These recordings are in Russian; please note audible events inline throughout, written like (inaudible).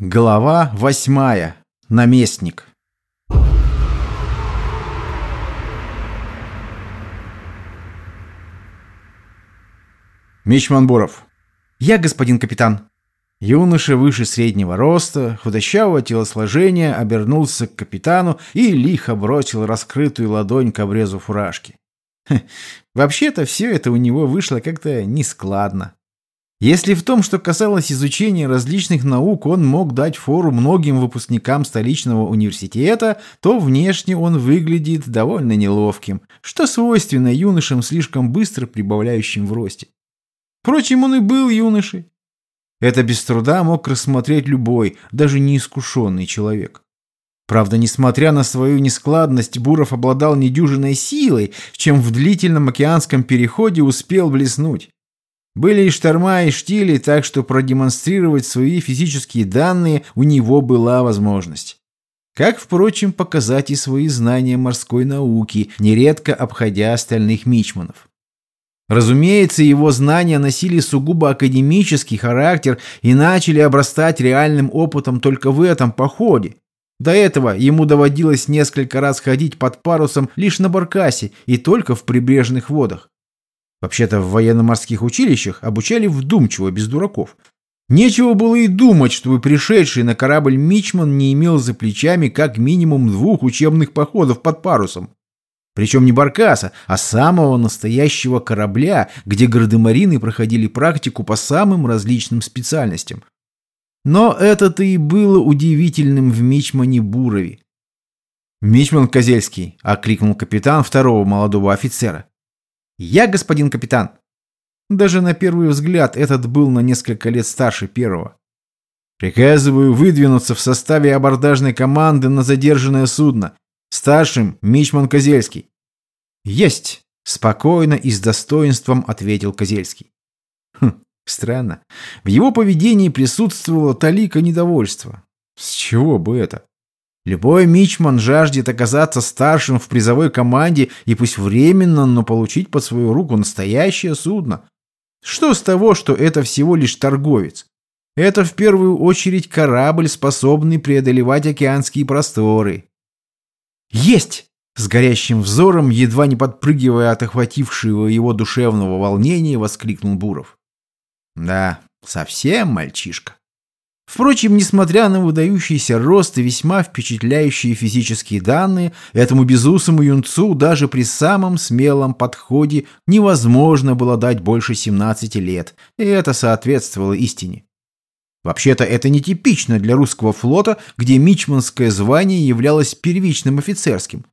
Глава восьмая. Наместник. Мичман Буров. Я, господин капитан. Юноша выше среднего роста, худощавого телосложения, обернулся к капитану и лихо бросил раскрытую ладонь к обрезу фуражки. Вообще-то все это у него вышло как-то нескладно. Если в том, что касалось изучения различных наук, он мог дать фору многим выпускникам столичного университета, то внешне он выглядит довольно неловким, что свойственно юношам, слишком быстро прибавляющим в росте. Впрочем, он и был юношей. Это без труда мог рассмотреть любой, даже неискушенный человек. Правда, несмотря на свою нескладность, Буров обладал недюжиной силой, чем в длительном океанском переходе успел блеснуть. Были и шторма, и штили, так что продемонстрировать свои физические данные у него была возможность. Как, впрочем, показать и свои знания морской науки, нередко обходя остальных мичманов. Разумеется, его знания носили сугубо академический характер и начали обрастать реальным опытом только в этом походе. До этого ему доводилось несколько раз ходить под парусом лишь на баркасе и только в прибрежных водах. Вообще-то в военно-морских училищах обучали вдумчиво, без дураков. Нечего было и думать, чтобы пришедший на корабль Мичман не имел за плечами как минимум двух учебных походов под парусом. Причем не баркаса, а самого настоящего корабля, где гардемарины проходили практику по самым различным специальностям. Но это-то и было удивительным в Мичмане Бурове. «Мичман Козельский!» — окликнул капитан второго молодого офицера. «Я господин капитан». Даже на первый взгляд этот был на несколько лет старше первого. «Приказываю выдвинуться в составе абордажной команды на задержанное судно. Старшим Мичман Козельский». «Есть!» – спокойно и с достоинством ответил Козельский. Хм, странно. В его поведении присутствовало талика недовольства. С чего бы это? Любой мичман жаждет оказаться старшим в призовой команде и пусть временно, но получить под свою руку настоящее судно. Что с того, что это всего лишь торговец? Это в первую очередь корабль, способный преодолевать океанские просторы. «Есть!» С горящим взором, едва не подпрыгивая от охватившего его душевного волнения, воскликнул Буров. «Да, совсем мальчишка». Впрочем, несмотря на выдающийся рост и весьма впечатляющие физические данные, этому безусому юнцу даже при самом смелом подходе невозможно было дать больше 17 лет, и это соответствовало истине. Вообще-то это нетипично для русского флота, где мичманское звание являлось первичным офицерским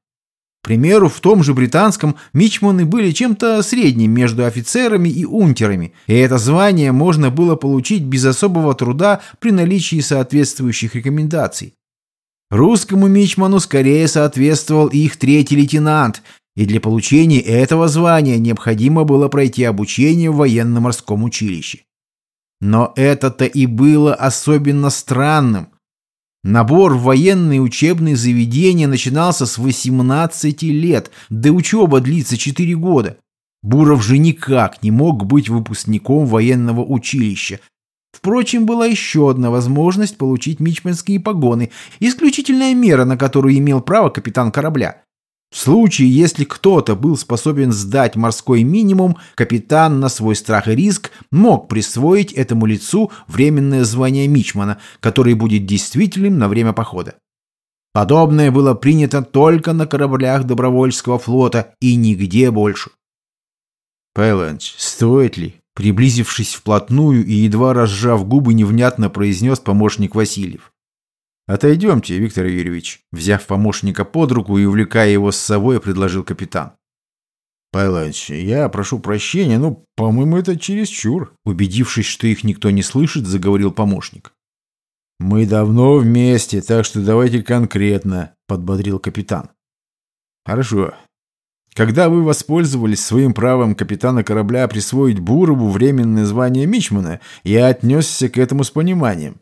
примеру, в том же британском мичманы были чем-то средним между офицерами и унтерами, и это звание можно было получить без особого труда при наличии соответствующих рекомендаций. Русскому мичману скорее соответствовал их третий лейтенант, и для получения этого звания необходимо было пройти обучение в военно-морском училище. Но это-то и было особенно странным. Набор в военные учебные заведения начинался с 18 лет, да учеба длится 4 года. Буров же никак не мог быть выпускником военного училища. Впрочем, была еще одна возможность получить мичманские погоны, исключительная мера, на которую имел право капитан корабля. В случае, если кто-то был способен сдать морской минимум, капитан на свой страх и риск мог присвоить этому лицу временное звание мичмана, которое будет действительным на время похода. Подобное было принято только на кораблях добровольского флота и нигде больше. Пэлэнч, стоит ли? Приблизившись вплотную и едва разжав губы, невнятно произнес помощник Васильев. «Отойдемте, Виктор Юрьевич», — взяв помощника под руку и увлекая его с собой, предложил капитан. «Павлович, я прошу прощения, но, по-моему, это чересчур», — убедившись, что их никто не слышит, заговорил помощник. «Мы давно вместе, так что давайте конкретно», — подбодрил капитан. «Хорошо. Когда вы воспользовались своим правом капитана корабля присвоить Бурову временное звание Мичмана, я отнесся к этому с пониманием.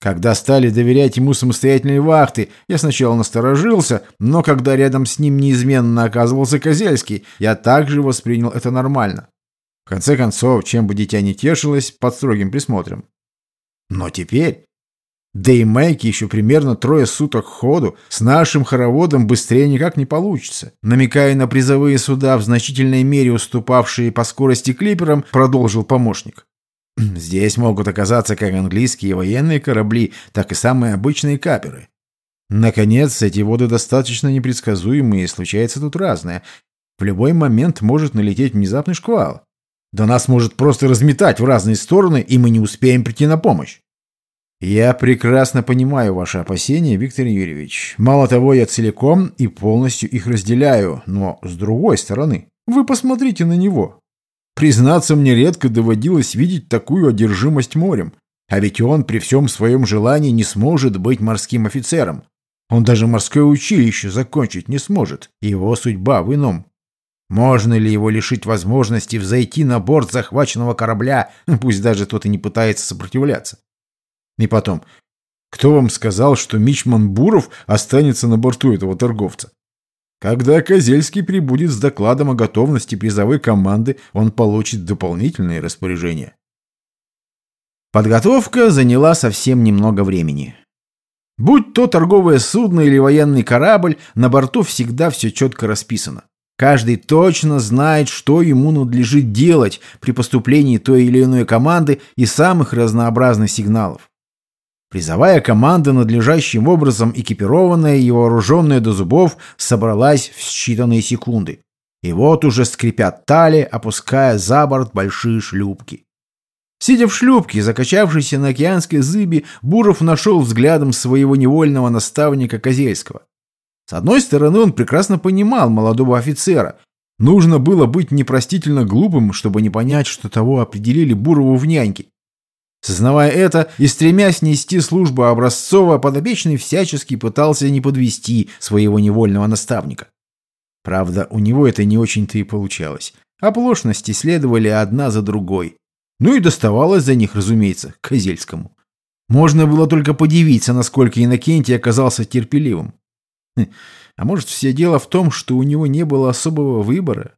Когда стали доверять ему самостоятельные вахты, я сначала насторожился, но когда рядом с ним неизменно оказывался Козельский, я также воспринял это нормально. В конце концов, чем бы дитя не тешилось, под строгим присмотром. Но теперь... Да и Мэйки еще примерно трое суток ходу. С нашим хороводом быстрее никак не получится. Намекая на призовые суда, в значительной мере уступавшие по скорости клиперам, продолжил помощник. (clears throat) Здесь могут оказаться как английские военные корабли, так и самые обычные каперы. Наконец, эти воды достаточно непредсказуемые, и случается тут разное. В любой момент может налететь внезапный шквал. Да нас может просто разметать в разные стороны, и мы не успеем прийти на помощь. Я прекрасно понимаю ваши опасения, Виктор Юрьевич. Мало того, я целиком и полностью их разделяю, но с другой стороны, вы посмотрите на него. Признаться, мне редко доводилось видеть такую одержимость морем. А ведь он при всем своем желании не сможет быть морским офицером. Он даже морское училище закончить не сможет. Его судьба в ином. Можно ли его лишить возможности взойти на борт захваченного корабля, (laughs) пусть даже тот и не пытается сопротивляться? И потом, кто вам сказал, что Мичман Буров останется на борту этого торговца? Когда Козельский прибудет с докладом о готовности призовой команды, он получит дополнительные распоряжения. Подготовка заняла совсем немного времени. Будь то торговое судно или военный корабль, на борту всегда все четко расписано. Каждый точно знает, что ему надлежит делать при поступлении той или иной команды и самых разнообразных сигналов. Призовая команда, надлежащим образом экипированная и вооруженная до зубов, собралась в считанные секунды. И вот уже скрипят тали, опуская за борт большие шлюпки. Сидя в шлюпке, закачавшейся на океанской зыбе, Буров нашел взглядом своего невольного наставника Козельского. С одной стороны, он прекрасно понимал молодого офицера. Нужно было быть непростительно глупым, чтобы не понять, что того определили Бурову в няньки. Сознавая это и стремясь нести службу Образцова, подопечный всячески пытался не подвести своего невольного наставника. Правда, у него это не очень-то и получалось. Оплошности следовали одна за другой. Ну и доставалось за них, разумеется, Козельскому. Можно было только подивиться, насколько Иннокентий оказался терпеливым. Хм, а может, все дело в том, что у него не было особого выбора?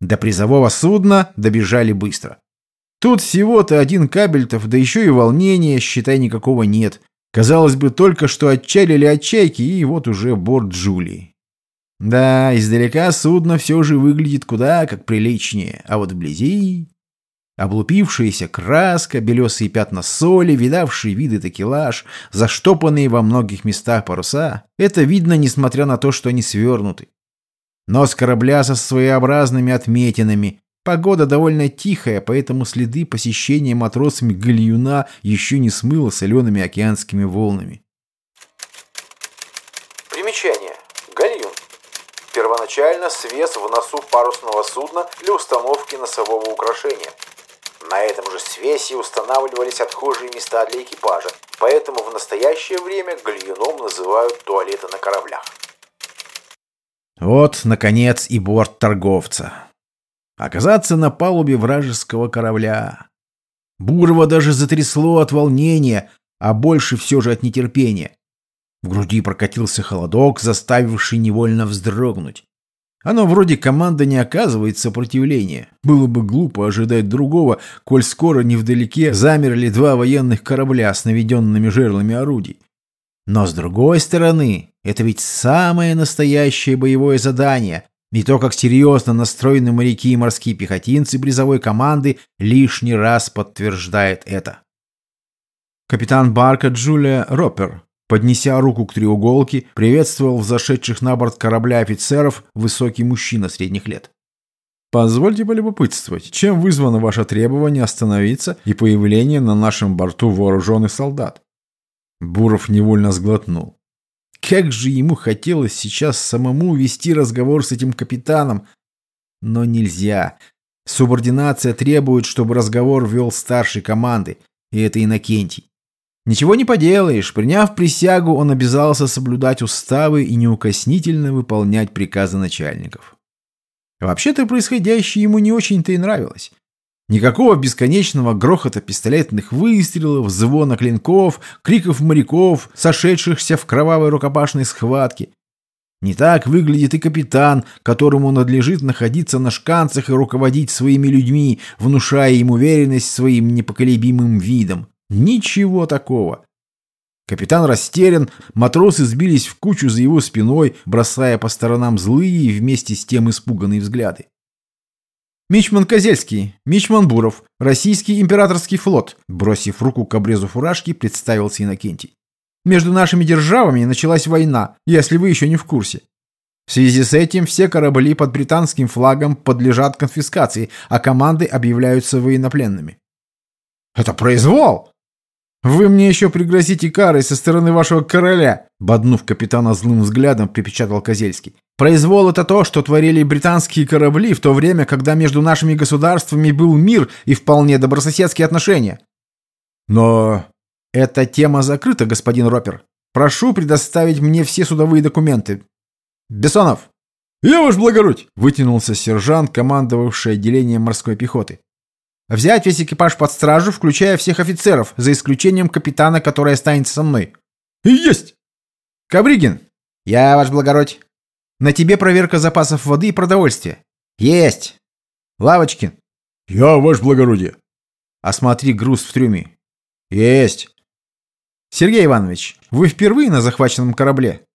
До призового судна добежали быстро. Тут всего-то один кабельтов, да еще и волнения, считай, никакого нет. Казалось бы, только что отчалили от чайки, и вот уже борт Джулии. Да, издалека судно все же выглядит куда как приличнее, а вот вблизи... Облупившаяся краска, белесые пятна соли, видавшие виды такелаж, заштопанные во многих местах паруса — это видно, несмотря на то, что они свернуты. Нос корабля со своеобразными отметинами, Погода довольно тихая, поэтому следы посещения матросами гальюна еще не смыло солеными океанскими волнами. Примечание. Гальюн. Первоначально свес в носу парусного судна для установки носового украшения. На этом же свесе устанавливались отхожие места для экипажа, поэтому в настоящее время гальюном называют туалеты на кораблях. Вот, наконец, и борт торговца. Оказаться на палубе вражеского корабля. Бурова даже затрясло от волнения, а больше все же от нетерпения. В груди прокатился холодок, заставивший невольно вздрогнуть. Оно вроде команда не оказывает сопротивления. Было бы глупо ожидать другого, коль скоро невдалеке замерли два военных корабля с наведенными жерлами орудий. Но с другой стороны, это ведь самое настоящее боевое задание, и то, как серьезно настроены моряки и морские пехотинцы призовой команды, лишний раз подтверждает это. Капитан Барка Джулия Роппер, поднеся руку к треуголке, приветствовал взошедших на борт корабля офицеров высокий мужчина средних лет. «Позвольте полюбопытствовать, чем вызвано ваше требование остановиться и появление на нашем борту вооруженных солдат?» Буров невольно сглотнул. Как же ему хотелось сейчас самому вести разговор с этим капитаном. Но нельзя. Субординация требует, чтобы разговор вел старший команды, и это Иннокентий. Ничего не поделаешь, приняв присягу, он обязался соблюдать уставы и неукоснительно выполнять приказы начальников. Вообще-то происходящее ему не очень-то и нравилось. Никакого бесконечного грохота пистолетных выстрелов, звона клинков, криков моряков, сошедшихся в кровавой рукопашной схватке. Не так выглядит и капитан, которому надлежит находиться на шканцах и руководить своими людьми, внушая им уверенность своим непоколебимым видом. Ничего такого. Капитан растерян, матросы сбились в кучу за его спиной, бросая по сторонам злые и вместе с тем испуганные взгляды. «Мичман Козельский, Мичман Буров, Российский императорский флот», бросив руку к обрезу фуражки, представился Иннокентий. «Между нашими державами началась война, если вы еще не в курсе. В связи с этим все корабли под британским флагом подлежат конфискации, а команды объявляются военнопленными». «Это произвол!» «Вы мне еще пригрозите карой со стороны вашего короля!» Боднув капитана злым взглядом, припечатал Козельский. «Произвол — это то, что творили британские корабли в то время, когда между нашими государствами был мир и вполне добрососедские отношения». «Но эта тема закрыта, господин Ропер. Прошу предоставить мне все судовые документы. Бессонов!» «Я ваш благородь!» — вытянулся сержант, командовавший отделением морской пехоты. Взять весь экипаж под стражу, включая всех офицеров, за исключением капитана, который останется со мной. Есть! Кабригин. Я, ваш благородь. На тебе проверка запасов воды и продовольствия. Есть. Лавочкин. Я, ваш благородие. Осмотри груз в трюме. Есть. Сергей Иванович, вы впервые на захваченном корабле?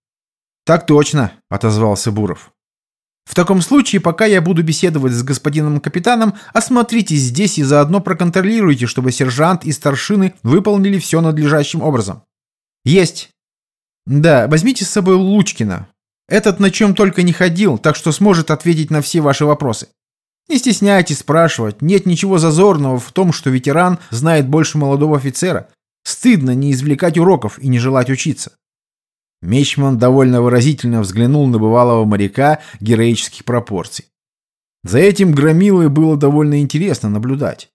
Так точно, отозвался Буров. В таком случае, пока я буду беседовать с господином капитаном, осмотритесь здесь и заодно проконтролируйте, чтобы сержант и старшины выполнили все надлежащим образом. Есть. Да, возьмите с собой Лучкина. Этот на чем только не ходил, так что сможет ответить на все ваши вопросы. Не стесняйтесь спрашивать, нет ничего зазорного в том, что ветеран знает больше молодого офицера. Стыдно не извлекать уроков и не желать учиться. Мечман довольно выразительно взглянул на бывалого моряка героических пропорций. За этим громилой было довольно интересно наблюдать.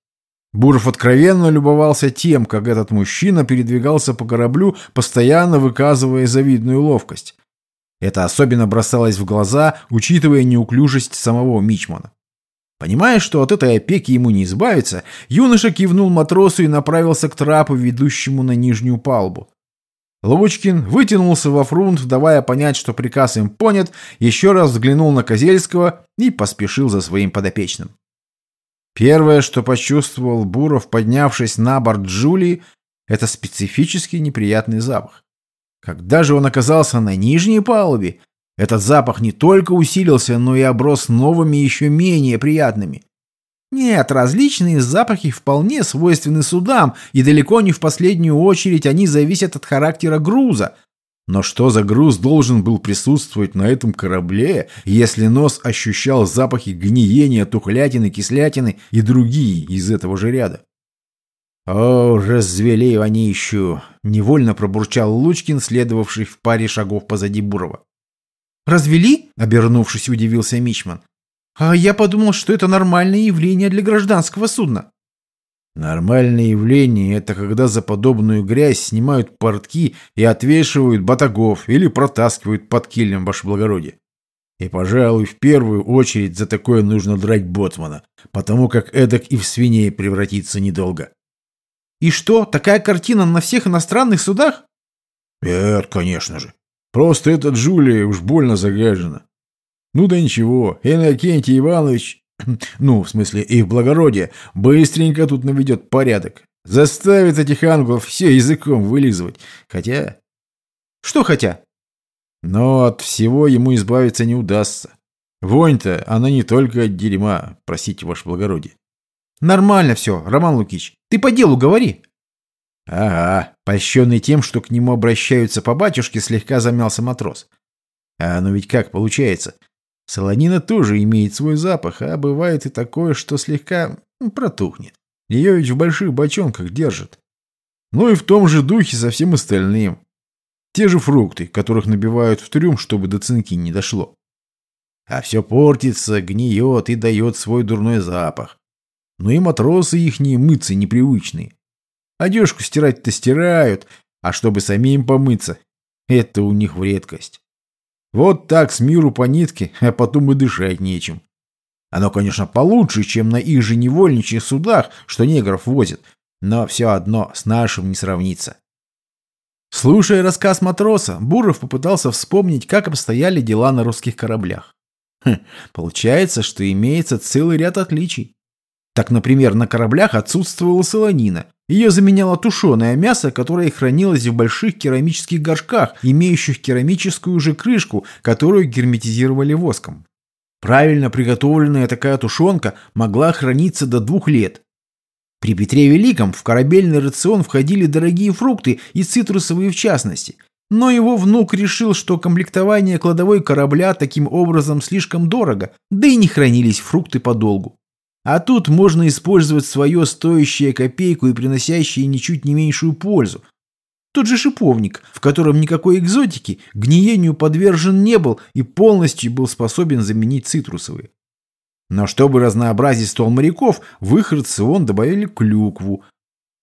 Буров откровенно любовался тем, как этот мужчина передвигался по кораблю, постоянно выказывая завидную ловкость. Это особенно бросалось в глаза, учитывая неуклюжесть самого Мичмана. Понимая, что от этой опеки ему не избавиться, юноша кивнул матросу и направился к трапу, ведущему на нижнюю палубу. Ловочкин вытянулся во фрунт, давая понять, что приказ им понят, еще раз взглянул на Козельского и поспешил за своим подопечным. Первое, что почувствовал Буров, поднявшись на борт Джулии, это специфический неприятный запах. Когда же он оказался на нижней палубе, этот запах не только усилился, но и оброс новыми еще менее приятными. Нет, различные запахи вполне свойственны судам, и далеко не в последнюю очередь они зависят от характера груза. Но что за груз должен был присутствовать на этом корабле, если нос ощущал запахи гниения, тухлятины, кислятины и другие из этого же ряда? «О, они еще!» — невольно пробурчал Лучкин, следовавший в паре шагов позади Бурова. «Развели?» — обернувшись, удивился Мичман. А я подумал, что это нормальное явление для гражданского судна. Нормальное явление – это когда за подобную грязь снимают портки и отвешивают батагов или протаскивают под килем, ваше благородие. И, пожалуй, в первую очередь за такое нужно драть боцмана, потому как эдак и в свиней превратиться недолго. И что, такая картина на всех иностранных судах? Нет, конечно же. Просто эта Джулия уж больно загажена. Ну да ничего, Иннокентий Иванович, (clears throat) ну, в смысле, их благородие, быстренько тут наведет порядок. Заставит этих ангелов все языком вылизывать. Хотя... Что хотя? Но от всего ему избавиться не удастся. Вонь-то, она не только от дерьма, простите, ваше благородие. Нормально все, Роман Лукич. Ты по делу говори. Ага, польщенный тем, что к нему обращаются по батюшке, слегка замялся матрос. А ну ведь как получается? Солонина тоже имеет свой запах, а бывает и такое, что слегка протухнет. Ее ведь в больших бочонках держат. Ну и в том же духе со всем остальным. Те же фрукты, которых набивают в трюм, чтобы до цинки не дошло. А все портится, гниет и дает свой дурной запах. Ну и матросы ихние мыться непривычные. Одежку стирать-то стирают, а чтобы самим помыться, это у них в редкость. Вот так с миру по нитке, а потом и дышать нечем. Оно, конечно, получше, чем на их же невольничьих судах, что негров возят, но все одно с нашим не сравнится. Слушая рассказ матроса, Буров попытался вспомнить, как обстояли дела на русских кораблях. Хм, получается, что имеется целый ряд отличий. Так, например, на кораблях отсутствовала солонина, Ее заменяло тушеное мясо, которое хранилось в больших керамических горшках, имеющих керамическую же крышку, которую герметизировали воском. Правильно приготовленная такая тушенка могла храниться до двух лет. При Петре Великом в корабельный рацион входили дорогие фрукты и цитрусовые в частности. Но его внук решил, что комплектование кладовой корабля таким образом слишком дорого, да и не хранились фрукты подолгу. А тут можно использовать свое стоящее копейку и приносящее ничуть не меньшую пользу. Тот же шиповник, в котором никакой экзотики, гниению подвержен не был и полностью был способен заменить цитрусовые. Но чтобы разнообразить стол моряков, в их рацион добавили клюкву.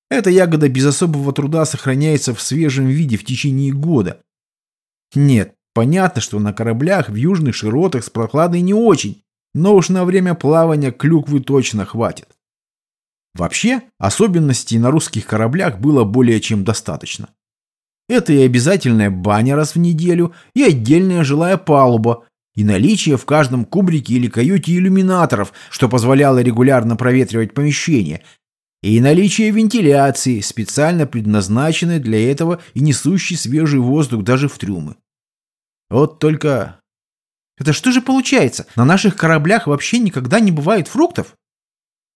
Эта ягода без особого труда сохраняется в свежем виде в течение года. Нет, понятно, что на кораблях в южных широтах с прохладой не очень, но уж на время плавания клюквы точно хватит. Вообще, особенностей на русских кораблях было более чем достаточно. Это и обязательная баня раз в неделю, и отдельная жилая палуба, и наличие в каждом кубрике или каюте иллюминаторов, что позволяло регулярно проветривать помещение, и наличие вентиляции, специально предназначенной для этого и несущей свежий воздух даже в трюмы. Вот только это что же получается? На наших кораблях вообще никогда не бывает фруктов?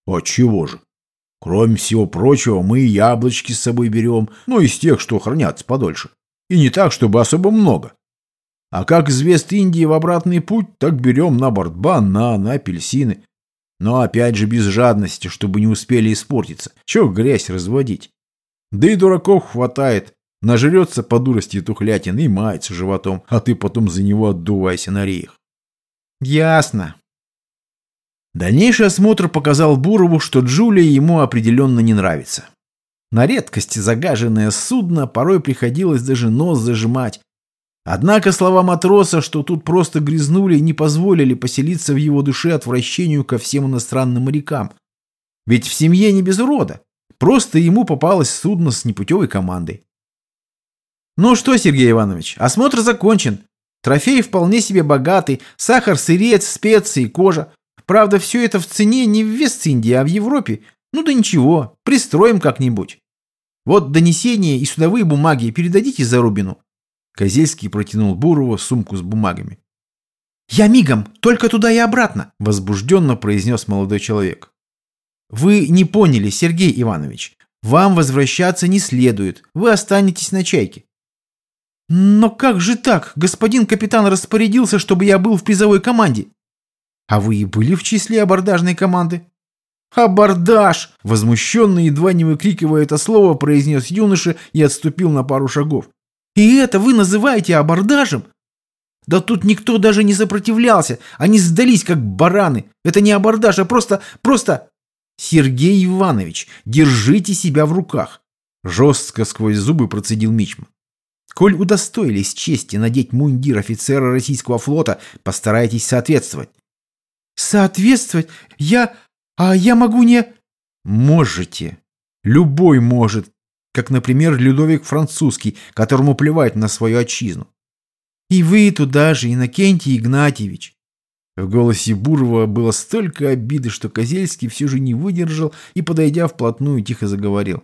А чего же? Кроме всего прочего, мы яблочки с собой берем, ну, из тех, что хранятся подольше. И не так, чтобы особо много. А как из Вест-Индии в обратный путь, так берем на борт бананы, апельсины. Но опять же без жадности, чтобы не успели испортиться. Чего грязь разводить? Да и дураков хватает. Нажрется по дурости тухлятин и мается животом, а ты потом за него отдувайся на реях. Ясно. Дальнейший осмотр показал Бурову, что Джулия ему определенно не нравится. На редкость загаженное судно порой приходилось даже нос зажимать. Однако слова матроса, что тут просто грязнули, не позволили поселиться в его душе отвращению ко всем иностранным морякам. Ведь в семье не без урода. Просто ему попалось судно с непутевой командой. Ну что, Сергей Иванович, осмотр закончен. Трофей вполне себе богатый, сахар, сырец, специи, кожа. Правда, все это в цене не в Вест-Индии, а в Европе. Ну да ничего, пристроим как-нибудь. Вот донесение и судовые бумаги передадите Зарубину. Козельский протянул Бурову сумку с бумагами. «Я мигом, только туда и обратно», — возбужденно произнес молодой человек. «Вы не поняли, Сергей Иванович. Вам возвращаться не следует. Вы останетесь на чайке. «Но как же так? Господин капитан распорядился, чтобы я был в призовой команде». «А вы и были в числе абордажной команды?» «Абордаж!» – возмущенно, едва не выкрикивая это слово, произнес юноша и отступил на пару шагов. «И это вы называете абордажем?» «Да тут никто даже не сопротивлялся, они сдались как бараны. Это не абордаж, а просто... просто...» «Сергей Иванович, держите себя в руках!» Жестко сквозь зубы процедил Мичма. Коль удостоились чести надеть мундир офицера российского флота, постарайтесь соответствовать. Соответствовать? Я... А я могу не... Можете. Любой может. Как, например, Людовик Французский, которому плевать на свою отчизну. И вы туда же, Иннокентий Игнатьевич. В голосе Бурова было столько обиды, что Козельский все же не выдержал и, подойдя вплотную, тихо заговорил.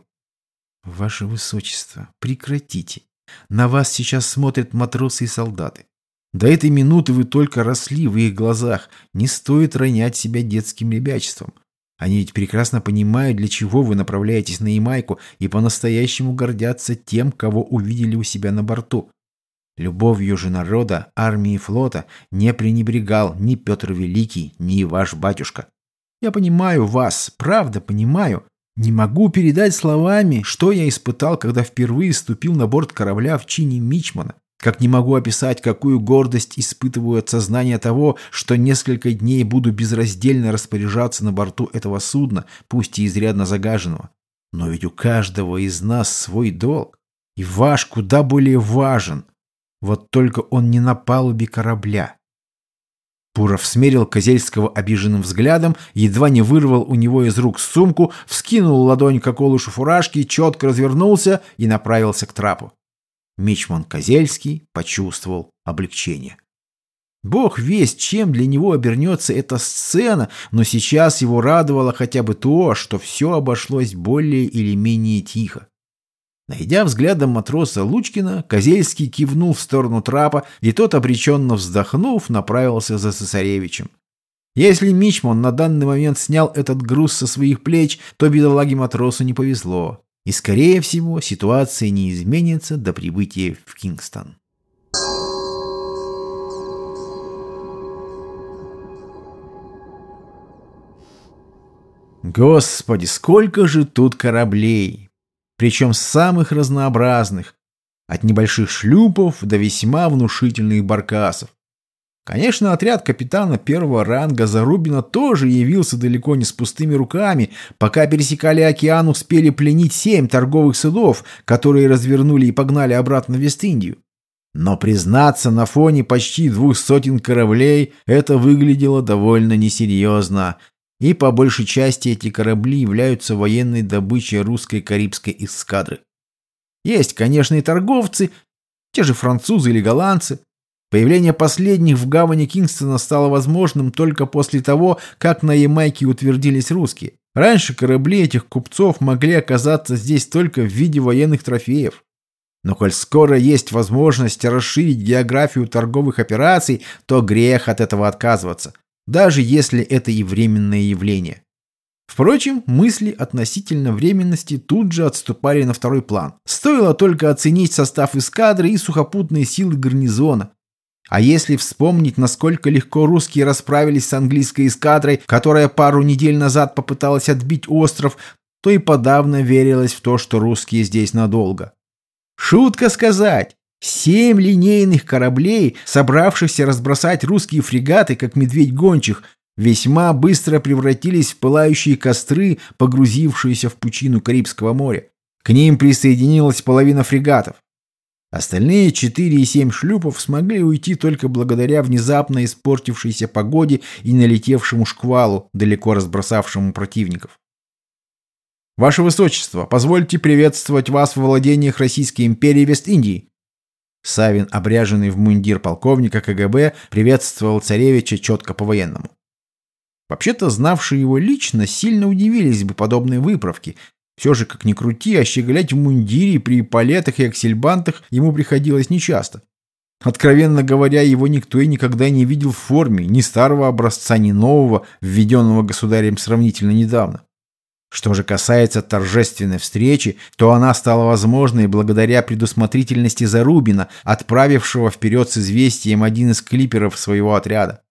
«Ваше Высочество, прекратите. На вас сейчас смотрят матросы и солдаты. До этой минуты вы только росли в их глазах. Не стоит ронять себя детским ребячеством. Они ведь прекрасно понимают, для чего вы направляетесь на Ямайку и по-настоящему гордятся тем, кого увидели у себя на борту. Любовью же народа, армии и флота не пренебрегал ни Петр Великий, ни ваш батюшка. Я понимаю вас, правда понимаю, не могу передать словами, что я испытал, когда впервые ступил на борт корабля в чине Мичмана. Как не могу описать, какую гордость испытываю от сознания того, что несколько дней буду безраздельно распоряжаться на борту этого судна, пусть и изрядно загаженного. Но ведь у каждого из нас свой долг. И ваш куда более важен. Вот только он не на палубе корабля. Пуров смерил Козельского обиженным взглядом, едва не вырвал у него из рук сумку, вскинул ладонь к околушу фуражки, четко развернулся и направился к трапу. Мичман Козельский почувствовал облегчение. Бог весть, чем для него обернется эта сцена, но сейчас его радовало хотя бы то, что все обошлось более или менее тихо. Найдя взглядом матроса Лучкина, Козельский кивнул в сторону трапа, и тот, обреченно вздохнув, направился за цесаревичем. Если Мичман на данный момент снял этот груз со своих плеч, то бедолаге-матросу не повезло. И, скорее всего, ситуация не изменится до прибытия в Кингстон. Господи, сколько же тут кораблей! Причем самых разнообразных, от небольших шлюпов до весьма внушительных баркасов. Конечно, отряд капитана первого ранга Зарубина тоже явился далеко не с пустыми руками. Пока пересекали океан, успели пленить семь торговых судов, которые развернули и погнали обратно в Вест-Индию. Но, признаться, на фоне почти двух сотен кораблей это выглядело довольно несерьезно и по большей части эти корабли являются военной добычей русской карибской эскадры. Есть, конечно, и торговцы, те же французы или голландцы. Появление последних в гавани Кингстона стало возможным только после того, как на Ямайке утвердились русские. Раньше корабли этих купцов могли оказаться здесь только в виде военных трофеев. Но коль скоро есть возможность расширить географию торговых операций, то грех от этого отказываться даже если это и временное явление. Впрочем, мысли относительно временности тут же отступали на второй план. Стоило только оценить состав эскадры и сухопутные силы гарнизона. А если вспомнить, насколько легко русские расправились с английской эскадрой, которая пару недель назад попыталась отбить остров, то и подавно верилось в то, что русские здесь надолго. Шутка сказать, Семь линейных кораблей, собравшихся разбросать русские фрегаты, как медведь гончих, весьма быстро превратились в пылающие костры, погрузившиеся в пучину Карибского моря. К ним присоединилась половина фрегатов. Остальные четыре и семь шлюпов смогли уйти только благодаря внезапно испортившейся погоде и налетевшему шквалу, далеко разбросавшему противников. «Ваше Высочество, позвольте приветствовать вас в владениях Российской империи Вест-Индии», Савин, обряженный в мундир полковника КГБ, приветствовал царевича четко по-военному. Вообще-то, знавшие его лично, сильно удивились бы подобной выправке. Все же, как ни крути, а в мундире при палетах и аксельбантах ему приходилось нечасто. Откровенно говоря, его никто и никогда не видел в форме ни старого образца, ни нового, введенного государем сравнительно недавно. Что же касается торжественной встречи, то она стала возможной благодаря предусмотрительности Зарубина, отправившего вперед с известием один из клиперов своего отряда.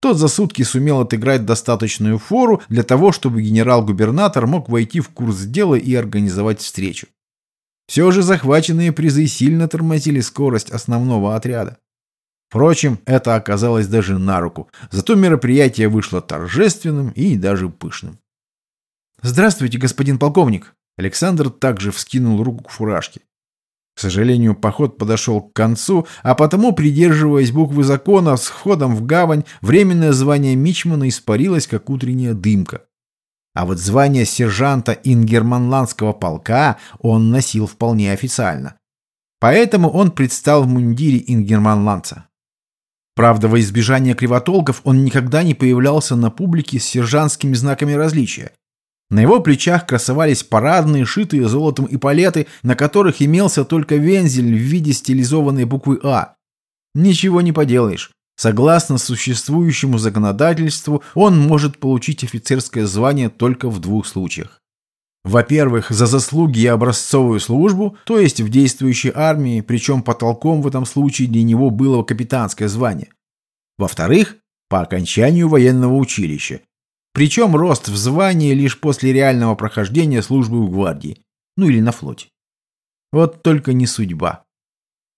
Тот за сутки сумел отыграть достаточную фору для того, чтобы генерал-губернатор мог войти в курс дела и организовать встречу. Все же захваченные призы сильно тормозили скорость основного отряда. Впрочем, это оказалось даже на руку, зато мероприятие вышло торжественным и даже пышным. «Здравствуйте, господин полковник!» Александр также вскинул руку к фуражке. К сожалению, поход подошел к концу, а потому, придерживаясь буквы закона, с входом в гавань временное звание Мичмана испарилось, как утренняя дымка. А вот звание сержанта ингерманландского полка он носил вполне официально. Поэтому он предстал в мундире ингерманландца. Правда, во избежание кривотолков он никогда не появлялся на публике с сержантскими знаками различия. На его плечах красовались парадные, шитые золотом эполеты, на которых имелся только вензель в виде стилизованной буквы «А». Ничего не поделаешь. Согласно существующему законодательству, он может получить офицерское звание только в двух случаях. Во-первых, за заслуги и образцовую службу, то есть в действующей армии, причем потолком в этом случае для него было капитанское звание. Во-вторых, по окончанию военного училища, причем рост в звании лишь после реального прохождения службы в гвардии. Ну или на флоте. Вот только не судьба.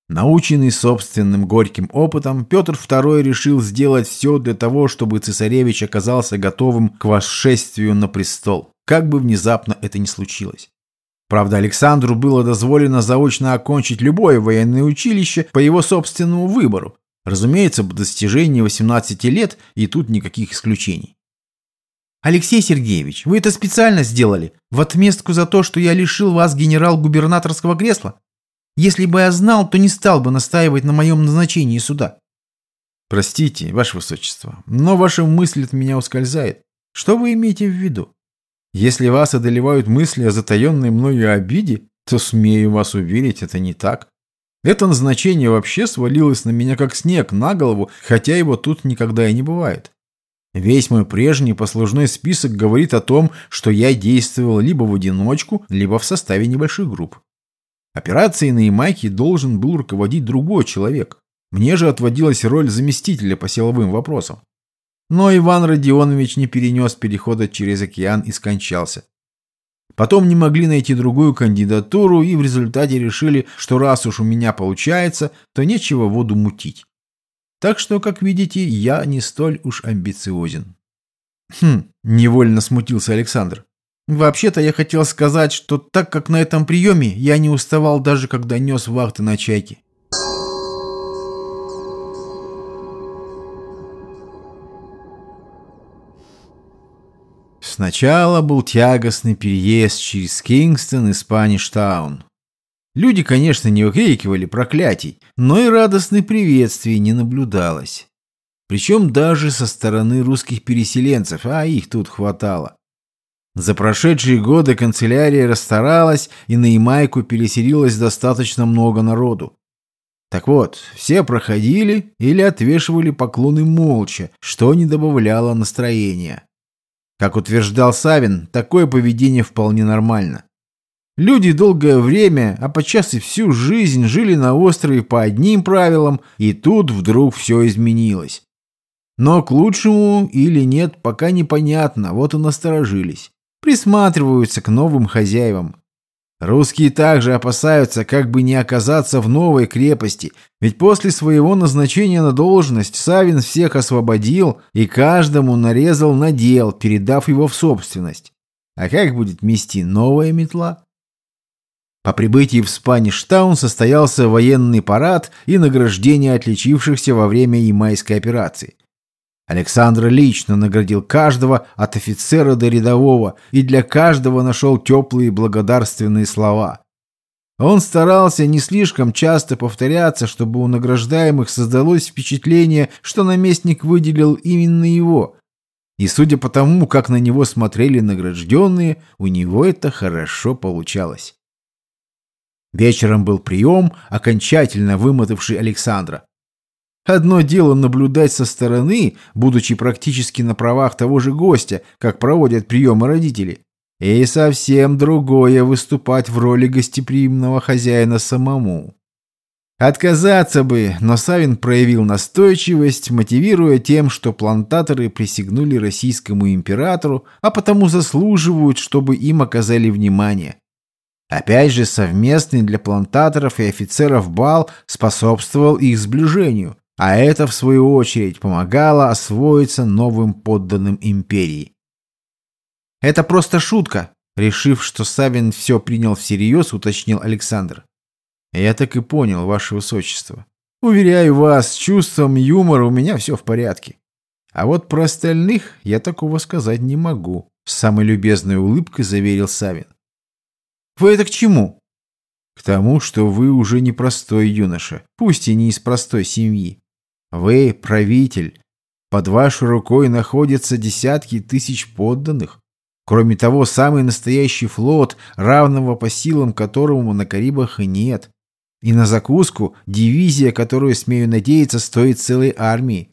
Наученный собственным горьким опытом, Петр II решил сделать все для того, чтобы цесаревич оказался готовым к восшествию на престол, как бы внезапно это ни случилось. Правда, Александру было дозволено заочно окончить любое военное училище по его собственному выбору, разумеется, по достижении 18 лет, и тут никаких исключений. «Алексей Сергеевич, вы это специально сделали, в отместку за то, что я лишил вас генерал-губернаторского кресла? Если бы я знал, то не стал бы настаивать на моем назначении сюда». Простите, ваше высочество, но ваша мысль от меня ускользает. Что вы имеете в виду? Если вас одолевают мысли о затаенной мною обиде, то, смею вас уверить, это не так. Это назначение вообще свалилось на меня как снег на голову, хотя его тут никогда и не бывает. Весь мой прежний послужной список говорит о том, что я действовал либо в одиночку, либо в составе небольших групп. Операцией на Ямайке должен был руководить другой человек. Мне же отводилась роль заместителя по силовым вопросам. Но Иван Родионович не перенес перехода через океан и скончался. Потом не могли найти другую кандидатуру и в результате решили, что раз уж у меня получается, то нечего воду мутить. Так что, как видите, я не столь уж амбициозен. Хм, невольно смутился Александр. Вообще-то я хотел сказать, что так как на этом приеме я не уставал даже когда нес вахты на чайке. Сначала был тягостный переезд через Кингстон и Спаништаун. Люди, конечно, не выкрикивали проклятий, но и радостных приветствий не наблюдалось. Причем даже со стороны русских переселенцев, а их тут хватало. За прошедшие годы канцелярия расстаралась, и на Ямайку переселилось достаточно много народу. Так вот, все проходили или отвешивали поклоны молча, что не добавляло настроения. Как утверждал Савин, такое поведение вполне нормально. Люди долгое время, а подчас и всю жизнь жили на острове по одним правилам, и тут вдруг все изменилось. Но к лучшему или нет, пока непонятно, вот и насторожились. Присматриваются к новым хозяевам. Русские также опасаются, как бы не оказаться в новой крепости, ведь после своего назначения на должность Савин всех освободил и каждому нарезал надел, передав его в собственность. А как будет мести новая метла? По прибытии в Спаништаун состоялся военный парад и награждение отличившихся во время Ямайской операции. Александр лично наградил каждого от офицера до рядового и для каждого нашел теплые благодарственные слова. Он старался не слишком часто повторяться, чтобы у награждаемых создалось впечатление, что наместник выделил именно его. И судя по тому, как на него смотрели награжденные, у него это хорошо получалось. Вечером был прием, окончательно вымотавший Александра. Одно дело наблюдать со стороны, будучи практически на правах того же гостя, как проводят приемы родители. И совсем другое выступать в роли гостеприимного хозяина самому. Отказаться бы, но Савин проявил настойчивость, мотивируя тем, что плантаторы присягнули российскому императору, а потому заслуживают, чтобы им оказали внимание. Опять же, совместный для плантаторов и офицеров бал способствовал их сближению, а это, в свою очередь, помогало освоиться новым подданным империи. «Это просто шутка», — решив, что Савин все принял всерьез, уточнил Александр. «Я так и понял, ваше высочество. Уверяю вас, с чувством юмора у меня все в порядке. А вот про остальных я такого сказать не могу», — с самой любезной улыбкой заверил Савин. «Вы это к чему?» «К тому, что вы уже не простой юноша, пусть и не из простой семьи. Вы правитель. Под вашей рукой находятся десятки тысяч подданных. Кроме того, самый настоящий флот, равного по силам которому на Карибах и нет. И на закуску дивизия, которую, смею надеяться, стоит целой армии.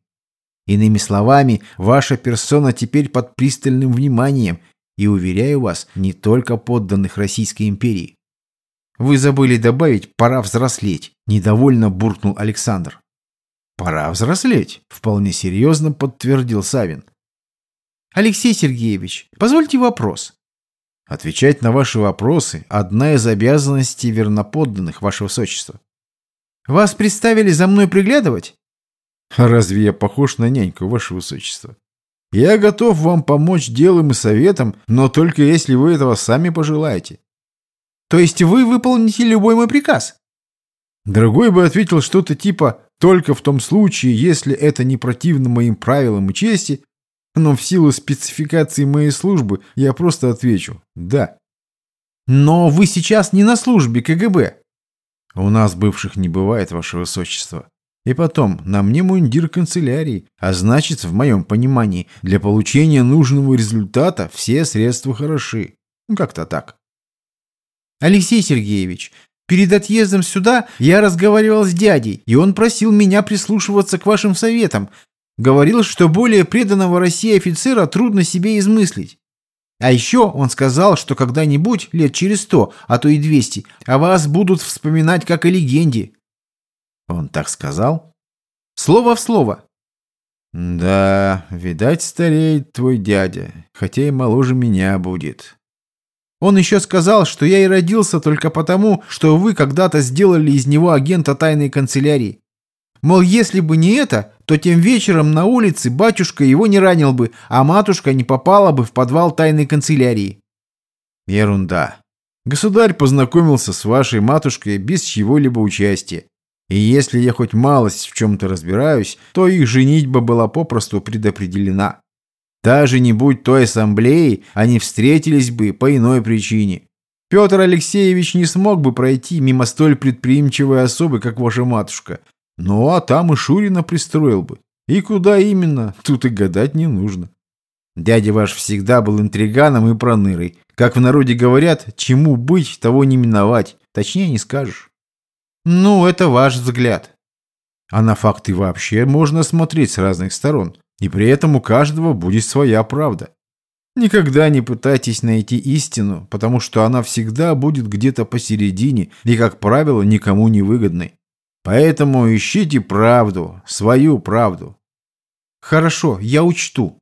Иными словами, ваша персона теперь под пристальным вниманием, и, уверяю вас, не только подданных Российской империи. Вы забыли добавить «пора взрослеть», недовольно буркнул Александр. «Пора взрослеть», — вполне серьезно подтвердил Савин. «Алексей Сергеевич, позвольте вопрос». «Отвечать на ваши вопросы — одна из обязанностей верноподданных, ваше высочество». «Вас представили за мной приглядывать?» «Разве я похож на няньку, ваше высочество?» «Я готов вам помочь делом и советом, но только если вы этого сами пожелаете». «То есть вы выполните любой мой приказ?» Другой бы ответил что-то типа только в том случае, если это не противно моим правилам и чести, но в силу спецификации моей службы я просто отвечу «да». Но вы сейчас не на службе КГБ. У нас бывших не бывает, ваше высочество. И потом, на мне мундир канцелярии, а значит, в моем понимании, для получения нужного результата все средства хороши. Ну, как-то так. Алексей Сергеевич, перед отъездом сюда я разговаривал с дядей, и он просил меня прислушиваться к вашим советам. Говорил, что более преданного России офицера трудно себе измыслить. А еще он сказал, что когда-нибудь, лет через сто, а то и двести, о вас будут вспоминать как о легенде. Он так сказал? Слово в слово. Да, видать, стареет твой дядя, хотя и моложе меня будет. Он еще сказал, что я и родился только потому, что вы когда-то сделали из него агента тайной канцелярии. Мол, если бы не это, то тем вечером на улице батюшка его не ранил бы, а матушка не попала бы в подвал тайной канцелярии. Ерунда. Государь познакомился с вашей матушкой без чего-либо участия. И если я хоть малость в чем-то разбираюсь, то их женитьба была попросту предопределена. Даже не будь той ассамблеи, они встретились бы по иной причине. Петр Алексеевич не смог бы пройти мимо столь предприимчивой особы, как ваша матушка. Ну, а там и Шурина пристроил бы. И куда именно, тут и гадать не нужно. Дядя ваш всегда был интриганом и пронырой. Как в народе говорят, чему быть, того не миновать. Точнее не скажешь. Ну, это ваш взгляд. А на факты вообще можно смотреть с разных сторон, и при этом у каждого будет своя правда. Никогда не пытайтесь найти истину, потому что она всегда будет где-то посередине и, как правило, никому не выгодной. Поэтому ищите правду, свою правду. Хорошо, я учту.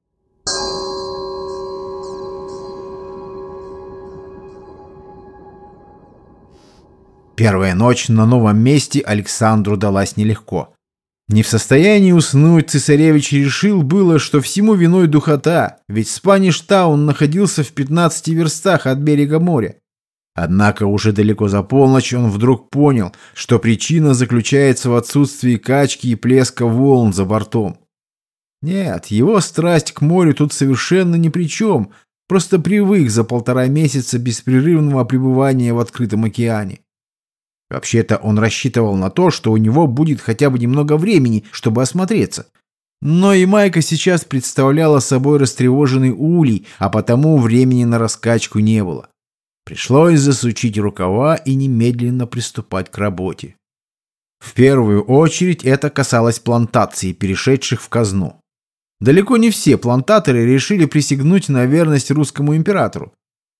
Первая ночь на новом месте Александру далась нелегко. Не в состоянии уснуть, цесаревич решил было, что всему виной духота, ведь Спаништаун находился в 15 верстах от берега моря. Однако уже далеко за полночь он вдруг понял, что причина заключается в отсутствии качки и плеска волн за бортом. Нет, его страсть к морю тут совершенно ни при чем, просто привык за полтора месяца беспрерывного пребывания в открытом океане. Вообще-то он рассчитывал на то, что у него будет хотя бы немного времени, чтобы осмотреться. Но и Майка сейчас представляла собой растревоженный улей, а потому времени на раскачку не было. Пришлось засучить рукава и немедленно приступать к работе. В первую очередь это касалось плантаций, перешедших в казну. Далеко не все плантаторы решили присягнуть на верность русскому императору.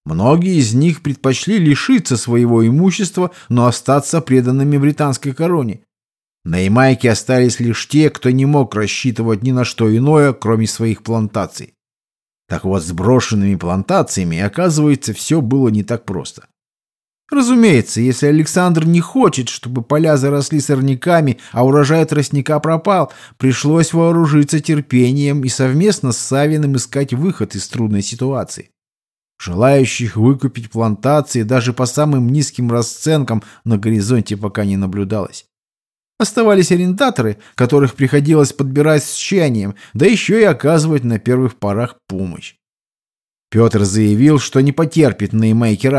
Многие из них предпочли лишиться своего имущества, но остаться преданными британской короне. На Ямайке остались лишь те, кто не мог рассчитывать ни на что иное, кроме своих плантаций. Так вот, с брошенными плантациями, оказывается, все было не так просто. Разумеется, если Александр не хочет, чтобы поля заросли сорняками, а урожай тростника пропал, пришлось вооружиться терпением и совместно с Савиным искать выход из трудной ситуации. Желающих выкупить плантации даже по самым низким расценкам на горизонте пока не наблюдалось. Оставались арендаторы, которых приходилось подбирать с тщанием, да еще и оказывать на первых порах помощь. Петр заявил, что не потерпит на Ямайке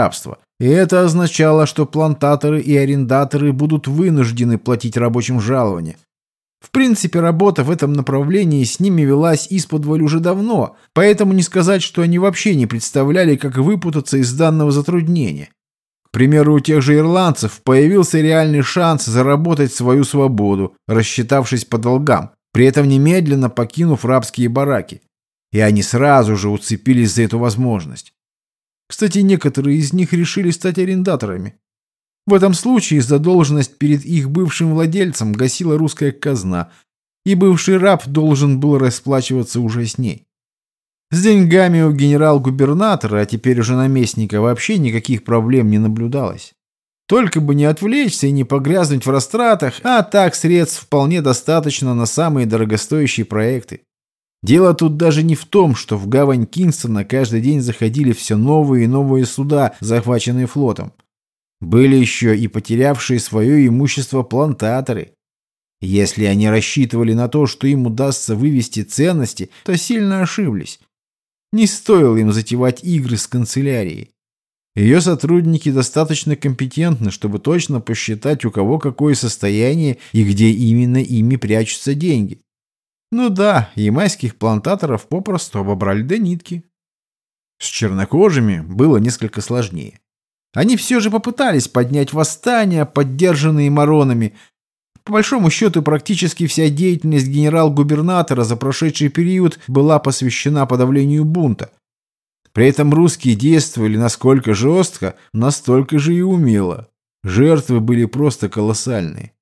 и это означало, что плантаторы и арендаторы будут вынуждены платить рабочим жалования, в принципе, работа в этом направлении с ними велась из-под уже давно, поэтому не сказать, что они вообще не представляли, как выпутаться из данного затруднения. К примеру, у тех же ирландцев появился реальный шанс заработать свою свободу, рассчитавшись по долгам, при этом немедленно покинув рабские бараки. И они сразу же уцепились за эту возможность. Кстати, некоторые из них решили стать арендаторами. В этом случае задолженность перед их бывшим владельцем гасила русская казна, и бывший раб должен был расплачиваться уже с ней. С деньгами у генерал-губернатора, а теперь уже наместника, вообще никаких проблем не наблюдалось. Только бы не отвлечься и не погрязнуть в растратах, а так средств вполне достаточно на самые дорогостоящие проекты. Дело тут даже не в том, что в гавань Кингстона каждый день заходили все новые и новые суда, захваченные флотом. Были еще и потерявшие свое имущество плантаторы. Если они рассчитывали на то, что им удастся вывести ценности, то сильно ошиблись. Не стоило им затевать игры с канцелярией. Ее сотрудники достаточно компетентны, чтобы точно посчитать, у кого какое состояние и где именно ими прячутся деньги. Ну да, ямайских плантаторов попросту обобрали до нитки. С чернокожими было несколько сложнее. Они все же попытались поднять восстание, поддержанные маронами. По большому счету, практически вся деятельность генерал-губернатора за прошедший период была посвящена подавлению бунта. При этом русские действовали насколько жестко, настолько же и умело. Жертвы были просто колоссальные.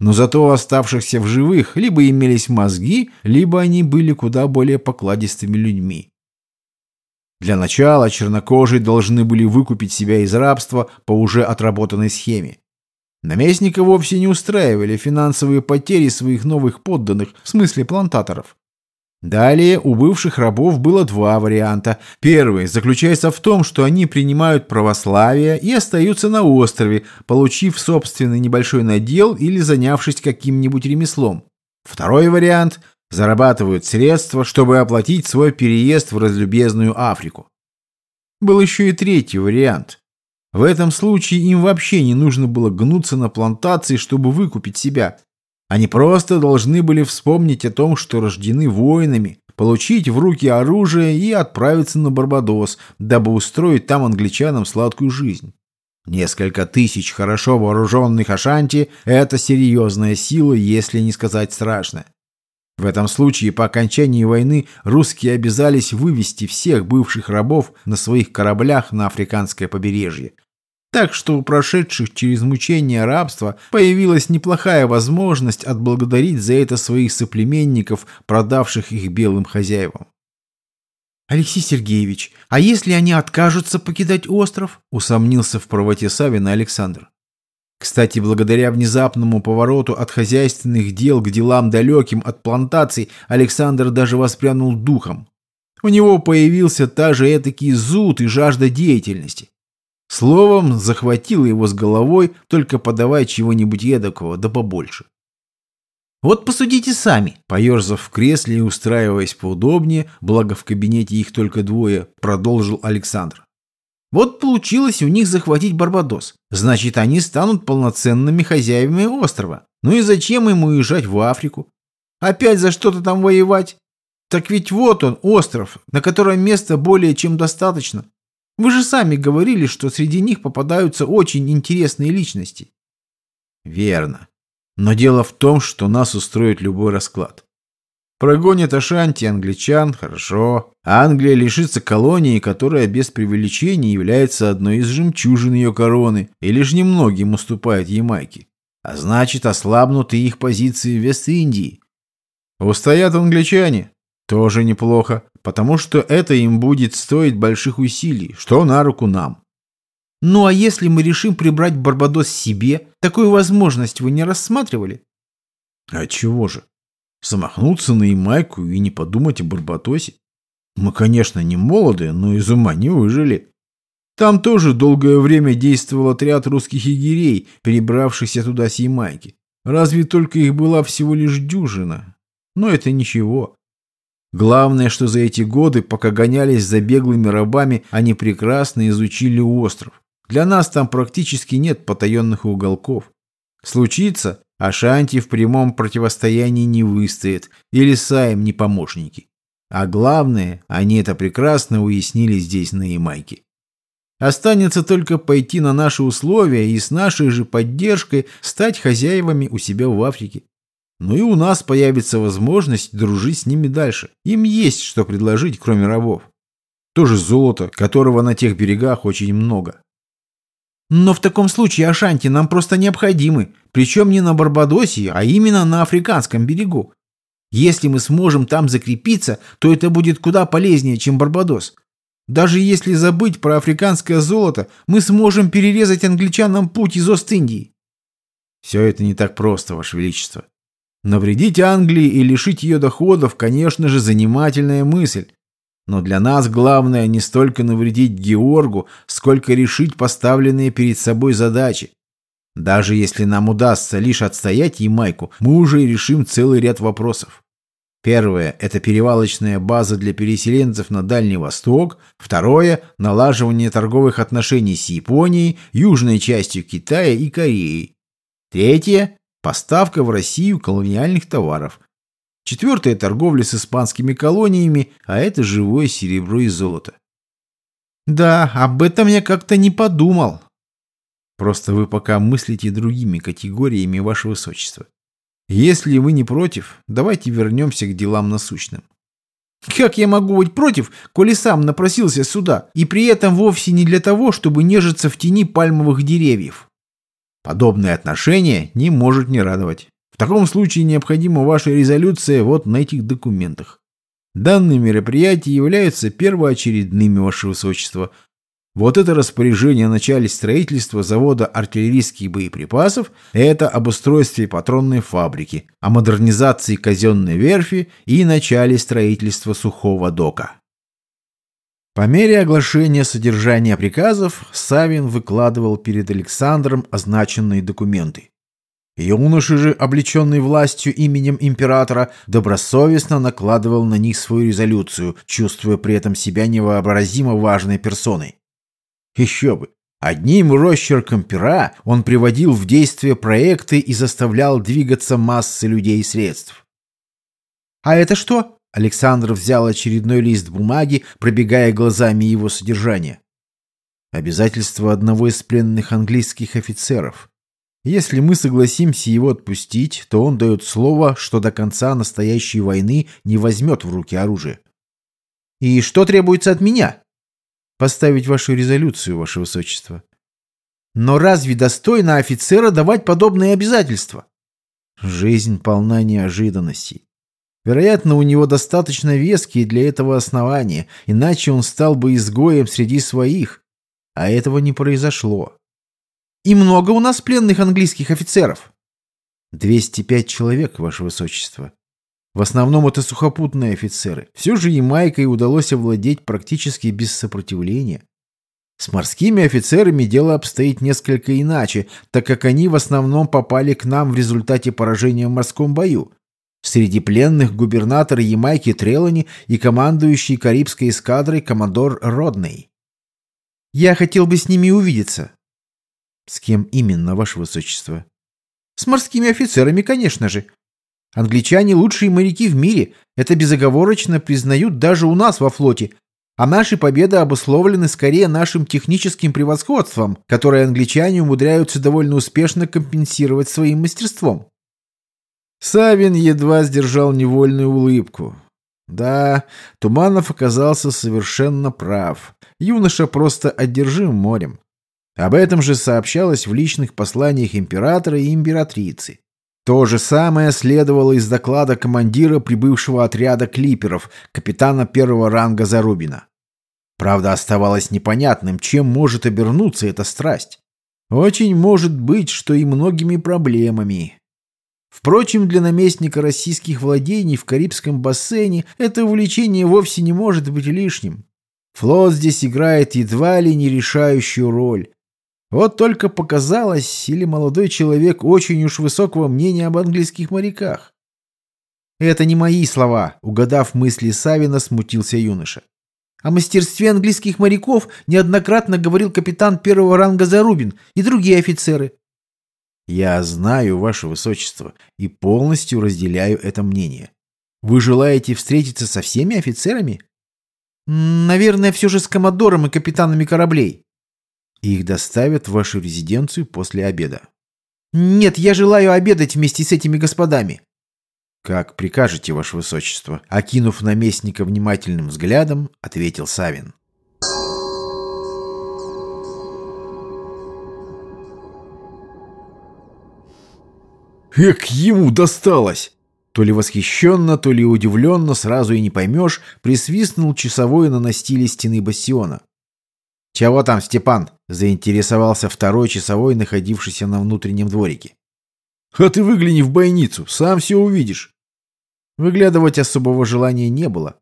Но зато у оставшихся в живых либо имелись мозги, либо они были куда более покладистыми людьми. Для начала чернокожие должны были выкупить себя из рабства по уже отработанной схеме. Наместника вовсе не устраивали финансовые потери своих новых подданных, в смысле плантаторов. Далее у бывших рабов было два варианта. Первый заключается в том, что они принимают православие и остаются на острове, получив собственный небольшой надел или занявшись каким-нибудь ремеслом. Второй вариант – зарабатывают средства, чтобы оплатить свой переезд в разлюбезную Африку. Был еще и третий вариант. В этом случае им вообще не нужно было гнуться на плантации, чтобы выкупить себя. Они просто должны были вспомнить о том, что рождены воинами, получить в руки оружие и отправиться на Барбадос, дабы устроить там англичанам сладкую жизнь. Несколько тысяч хорошо вооруженных Ашанти – это серьезная сила, если не сказать страшная. В этом случае по окончании войны русские обязались вывести всех бывших рабов на своих кораблях на африканское побережье, так что у прошедших через мучение рабства появилась неплохая возможность отблагодарить за это своих соплеменников, продавших их белым хозяевам. «Алексей Сергеевич, а если они откажутся покидать остров?» – усомнился в правоте Савина Александр. Кстати, благодаря внезапному повороту от хозяйственных дел к делам далеким от плантаций, Александр даже воспрянул духом. У него появился та же этакий зуд и жажда деятельности. Словом, захватила его с головой, только подавай чего-нибудь эдакого, да побольше. Вот посудите сами, поерзав в кресле и устраиваясь поудобнее, благо в кабинете их только двое, продолжил Александр. Вот получилось у них захватить Барбадос. Значит, они станут полноценными хозяевами острова. Ну и зачем им уезжать в Африку? Опять за что-то там воевать? Так ведь вот он, остров, на котором места более чем достаточно. Вы же сами говорили, что среди них попадаются очень интересные личности. Верно. Но дело в том, что нас устроит любой расклад. Прогонят Ашанти англичан, хорошо. Англия лишится колонии, которая без преувеличений является одной из жемчужин ее короны и лишь немногим уступает Ямайке. А значит, ослабнут и их позиции в Вест-Индии. Устоят англичане. Тоже неплохо потому что это им будет стоить больших усилий, что на руку нам. Ну а если мы решим прибрать Барбадос себе, такую возможность вы не рассматривали? А чего же? Замахнуться на Ямайку и не подумать о Барбадосе? Мы, конечно, не молоды, но из ума не выжили. Там тоже долгое время действовал отряд русских егерей, перебравшихся туда с Ямайки. Разве только их была всего лишь дюжина. Но это ничего. Главное, что за эти годы, пока гонялись за беглыми рабами, они прекрасно изучили остров. Для нас там практически нет потаенных уголков. Случится, а Шанти в прямом противостоянии не выстоит, и леса не помощники. А главное, они это прекрасно уяснили здесь, на Ямайке. Останется только пойти на наши условия и с нашей же поддержкой стать хозяевами у себя в Африке. Ну и у нас появится возможность дружить с ними дальше. Им есть что предложить, кроме рабов. Тоже золото, которого на тех берегах очень много. Но в таком случае Ашанти нам просто необходимы, причем не на Барбадосе, а именно на африканском берегу. Если мы сможем там закрепиться, то это будет куда полезнее, чем Барбадос. Даже если забыть про африканское золото, мы сможем перерезать англичанам путь из Ост-Индии. Все это не так просто, Ваше Величество. Навредить Англии и лишить ее доходов, конечно же, занимательная мысль. Но для нас главное не столько навредить Георгу, сколько решить поставленные перед собой задачи. Даже если нам удастся лишь отстоять Ямайку, мы уже решим целый ряд вопросов. Первое – это перевалочная база для переселенцев на Дальний Восток. Второе – налаживание торговых отношений с Японией, южной частью Китая и Кореей. Третье – поставка в Россию колониальных товаров. Четвертое – торговля с испанскими колониями, а это живое серебро и золото. Да, об этом я как-то не подумал. Просто вы пока мыслите другими категориями, ваше высочество. Если вы не против, давайте вернемся к делам насущным. Как я могу быть против, коли сам напросился сюда, и при этом вовсе не для того, чтобы нежиться в тени пальмовых деревьев? Подобное отношение не может не радовать. В таком случае необходима ваша резолюция вот на этих документах. Данные мероприятия являются первоочередными, ваше высочество, вот это распоряжение о начале строительства завода артиллерийских боеприпасов – это об устройстве патронной фабрики, о модернизации казенной верфи и начале строительства сухого дока. По мере оглашения содержания приказов Савин выкладывал перед Александром означенные документы. Юноша же, облеченный властью именем императора, добросовестно накладывал на них свою резолюцию, чувствуя при этом себя невообразимо важной персоной. Еще бы! Одним росчерком пера он приводил в действие проекты и заставлял двигаться массы людей и средств. «А это что?» Александр взял очередной лист бумаги, пробегая глазами его содержание. Обязательство одного из пленных английских офицеров. Если мы согласимся его отпустить, то он дает слово, что до конца настоящей войны не возьмет в руки оружие. «И что требуется от меня?» поставить вашу резолюцию, ваше высочество. Но разве достойно офицера давать подобные обязательства? Жизнь полна неожиданностей. Вероятно, у него достаточно веские для этого основания, иначе он стал бы изгоем среди своих. А этого не произошло. И много у нас пленных английских офицеров? 205 человек, ваше высочество. В основном это сухопутные офицеры. Все же Ямайкой удалось овладеть практически без сопротивления. С морскими офицерами дело обстоит несколько иначе, так как они в основном попали к нам в результате поражения в морском бою. Среди пленных губернатор Ямайки Трелани и командующий Карибской эскадрой командор Родней. Я хотел бы с ними увидеться. С кем именно, ваше высочество? С морскими офицерами, конечно же. Англичане лучшие моряки в мире, это безоговорочно признают даже у нас во флоте, а наши победы обусловлены скорее нашим техническим превосходством, которое англичане умудряются довольно успешно компенсировать своим мастерством. Савин едва сдержал невольную улыбку. Да, Туманов оказался совершенно прав. Юноша просто одержим морем. Об этом же сообщалось в личных посланиях императора и императрицы. То же самое следовало из доклада командира прибывшего отряда клиперов, капитана первого ранга Зарубина. Правда, оставалось непонятным, чем может обернуться эта страсть. Очень может быть, что и многими проблемами. Впрочем, для наместника российских владений в Карибском бассейне это увлечение вовсе не может быть лишним. Флот здесь играет едва ли не решающую роль. Вот только показалось, или молодой человек очень уж высокого мнения об английских моряках. Это не мои слова, угадав мысли Савина, смутился юноша. О мастерстве английских моряков неоднократно говорил капитан первого ранга Зарубин и другие офицеры. Я знаю, ваше высочество, и полностью разделяю это мнение. Вы желаете встретиться со всеми офицерами? Наверное, все же с коммодором и капитанами кораблей и их доставят в вашу резиденцию после обеда. Нет, я желаю обедать вместе с этими господами. Как прикажете, ваше высочество, окинув наместника внимательным взглядом, ответил Савин. Эк, ему досталось! То ли восхищенно, то ли удивленно, сразу и не поймешь, присвистнул часовой на настиле стены бастиона. «Чего там, Степан?» — заинтересовался второй часовой, находившийся на внутреннем дворике. «А ты выгляни в бойницу, сам все увидишь». Выглядывать особого желания не было.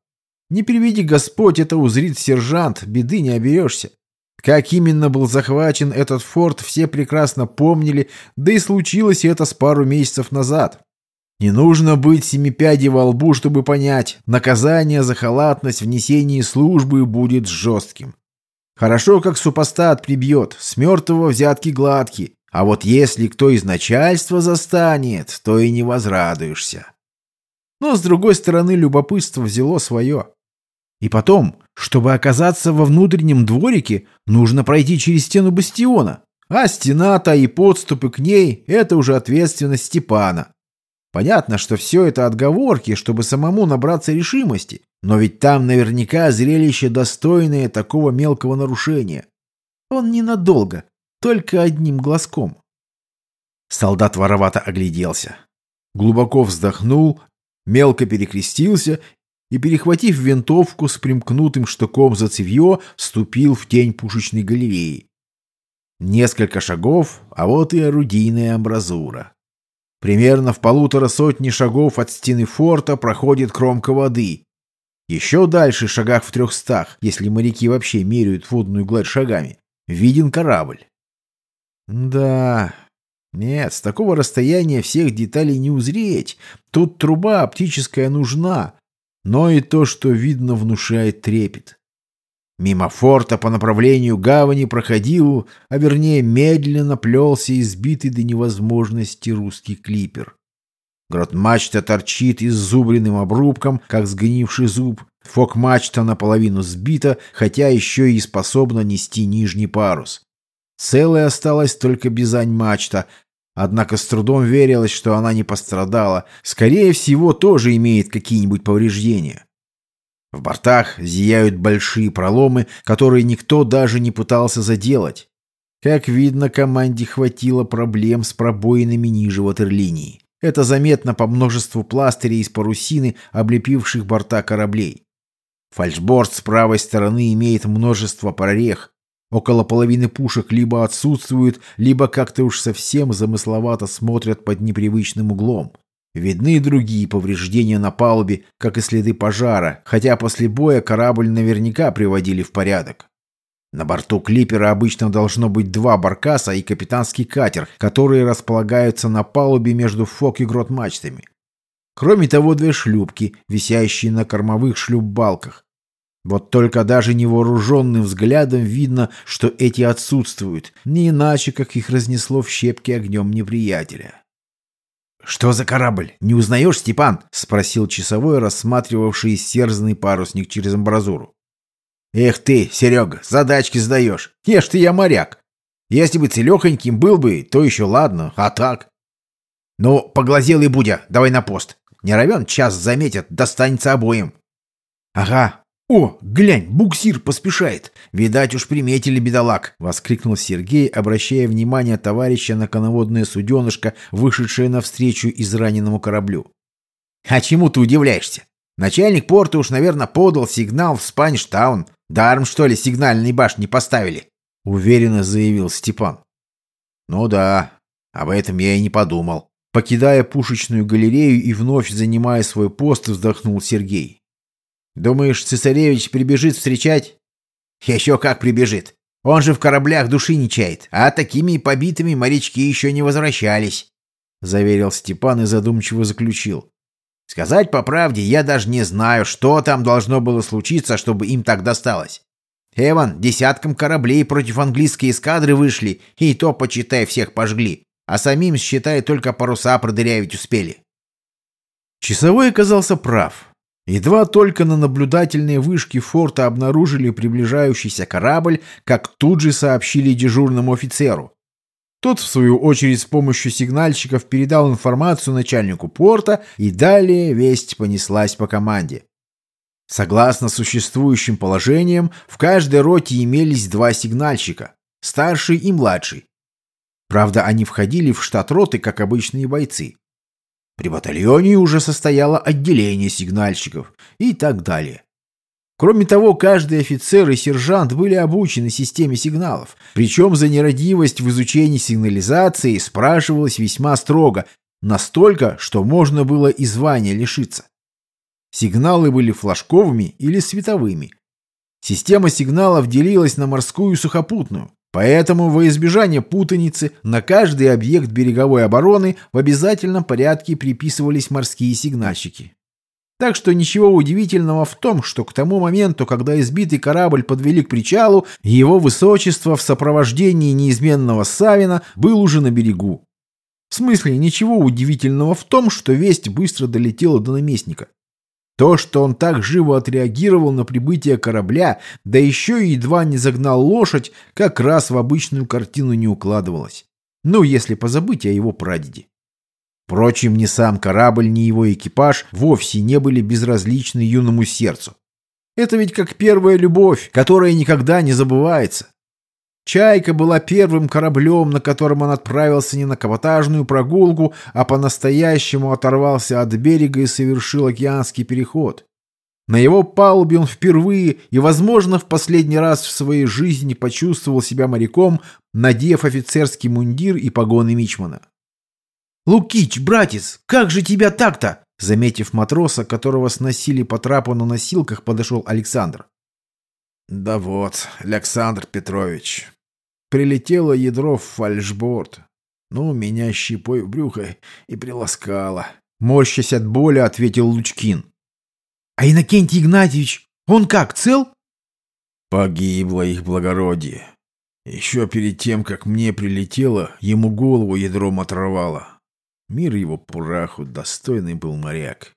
Не переведи Господь, это узрит сержант, беды не оберешься. Как именно был захвачен этот форт, все прекрасно помнили, да и случилось это с пару месяцев назад. Не нужно быть семипядей во лбу, чтобы понять, наказание за халатность в несении службы будет жестким. Хорошо, как супостат прибьет, с мертвого взятки гладки, а вот если кто из начальства застанет, то и не возрадуешься. Но, с другой стороны, любопытство взяло свое. И потом, чтобы оказаться во внутреннем дворике, нужно пройти через стену бастиона. А стена-то и подступы к ней – это уже ответственность Степана. Понятно, что все это отговорки, чтобы самому набраться решимости, но ведь там наверняка зрелище достойное такого мелкого нарушения. Он ненадолго, только одним глазком. Солдат воровато огляделся. Глубоко вздохнул, мелко перекрестился и, перехватив винтовку с примкнутым штыком за цевье, ступил в тень пушечной галереи. Несколько шагов, а вот и орудийная амбразура. Примерно в полутора сотни шагов от стены форта проходит кромка воды. Еще дальше, шагах в трехстах, если моряки вообще меряют водную гладь шагами, виден корабль. Да, нет, с такого расстояния всех деталей не узреть. Тут труба оптическая нужна, но и то, что видно, внушает трепет. Мимо форта по направлению гавани проходил, а вернее медленно плелся избитый до невозможности русский клипер. Грот-мачта торчит иззубренным обрубком, как сгнивший зуб. Фок-мачта наполовину сбита, хотя еще и способна нести нижний парус. Целой осталась только бизань-мачта, однако с трудом верилось, что она не пострадала. Скорее всего, тоже имеет какие-нибудь повреждения. В бортах зияют большие проломы, которые никто даже не пытался заделать. Как видно, команде хватило проблем с пробоинами ниже ватерлинии. Это заметно по множеству пластырей из парусины, облепивших борта кораблей. Фальшборд с правой стороны имеет множество прорех. Около половины пушек либо отсутствуют, либо как-то уж совсем замысловато смотрят под непривычным углом. Видны другие повреждения на палубе, как и следы пожара, хотя после боя корабль наверняка приводили в порядок. На борту клипера обычно должно быть два баркаса и капитанский катер, которые располагаются на палубе между фок и грот-мачтами. Кроме того, две шлюпки, висящие на кормовых шлюпбалках. Вот только даже невооруженным взглядом видно, что эти отсутствуют, не иначе, как их разнесло в щепки огнем неприятеля. «Что за корабль? Не узнаешь, Степан?» — спросил часовой, рассматривавший истерзанный парусник через амбразуру. «Эх ты, Серега, задачки сдаешь. Ешь ты я моряк. Если бы целехоньким был бы, то еще ладно, а так...» «Ну, поглазел и Будя, давай на пост. Не равен, час заметят, достанется обоим». «Ага, «О, глянь, буксир поспешает! Видать, уж приметили бедолаг!» — воскликнул Сергей, обращая внимание товарища на коноводное суденышко, вышедшее навстречу израненному кораблю. «А чему ты удивляешься? Начальник порта уж, наверное, подал сигнал в Спанштаун. Даром, что ли, сигнальной башни поставили?» — уверенно заявил Степан. «Ну да, об этом я и не подумал». Покидая пушечную галерею и вновь занимая свой пост, вздохнул Сергей. Думаешь, цесаревич прибежит встречать? Еще как прибежит. Он же в кораблях души не чает, а такими побитыми морячки еще не возвращались, — заверил Степан и задумчиво заключил. Сказать по правде, я даже не знаю, что там должно было случиться, чтобы им так досталось. Эван, десяткам кораблей против английской эскадры вышли, и то, почитай, всех пожгли, а самим, считай, только паруса продырявить успели. Часовой оказался прав. Едва только на наблюдательные вышки форта обнаружили приближающийся корабль, как тут же сообщили дежурному офицеру. Тот, в свою очередь, с помощью сигнальщиков передал информацию начальнику порта, и далее весть понеслась по команде. Согласно существующим положениям, в каждой роте имелись два сигнальщика – старший и младший. Правда, они входили в штат роты, как обычные бойцы. При батальоне уже состояло отделение сигнальщиков и так далее. Кроме того, каждый офицер и сержант были обучены системе сигналов, причем за нерадивость в изучении сигнализации спрашивалось весьма строго, настолько, что можно было и звания лишиться. Сигналы были флажковыми или световыми. Система сигналов делилась на морскую и сухопутную. Поэтому во избежание путаницы на каждый объект береговой обороны в обязательном порядке приписывались морские сигнальщики. Так что ничего удивительного в том, что к тому моменту, когда избитый корабль подвели к причалу, его высочество в сопровождении неизменного Савина был уже на берегу. В смысле, ничего удивительного в том, что весть быстро долетела до наместника. То, что он так живо отреагировал на прибытие корабля, да еще и едва не загнал лошадь, как раз в обычную картину не укладывалось. Ну, если позабыть о его прадеде. Впрочем, ни сам корабль, ни его экипаж вовсе не были безразличны юному сердцу. Это ведь как первая любовь, которая никогда не забывается. «Чайка» была первым кораблем, на котором он отправился не на каботажную прогулку, а по-настоящему оторвался от берега и совершил океанский переход. На его палубе он впервые и, возможно, в последний раз в своей жизни почувствовал себя моряком, надев офицерский мундир и погоны мичмана. «Лукич, братец, как же тебя так-то?» Заметив матроса, которого сносили по трапу на носилках, подошел Александр. Да вот, Александр Петрович. Прилетело ядро в фальшборд. Ну, меня щепой в брюхо и приласкало. Морщась от боли, ответил Лучкин. А Иннокентий Игнатьевич, он как, цел? Погибло их благородие. Еще перед тем, как мне прилетело, ему голову ядром оторвало. Мир его пураху, достойный был моряк.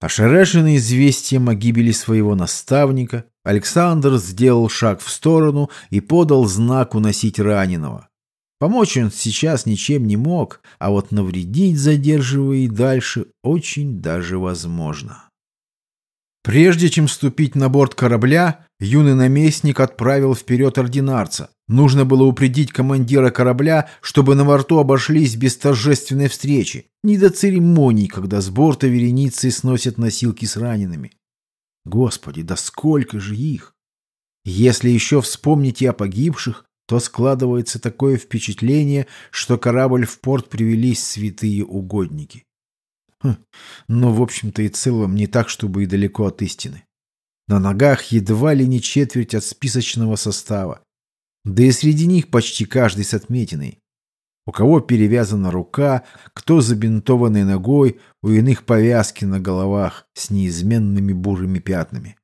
Ошарашенный известием о гибели своего наставника, Александр сделал шаг в сторону и подал знак уносить раненого. Помочь он сейчас ничем не мог, а вот навредить, задерживая и дальше, очень даже возможно. Прежде чем ступить на борт корабля, юный наместник отправил вперед ординарца. Нужно было упредить командира корабля, чтобы на борту обошлись без торжественной встречи. Не до церемоний, когда с борта вереницы сносят носилки с ранеными. Господи, да сколько же их! Если еще вспомнить и о погибших, то складывается такое впечатление, что корабль в порт привелись святые угодники. Хм, но, в общем-то и целом, не так, чтобы и далеко от истины. На ногах едва ли не четверть от списочного состава. Да и среди них почти каждый с отметиной. У кого перевязана рука, кто забинтованной ногой, у иных повязки на головах с неизменными бурыми пятнами.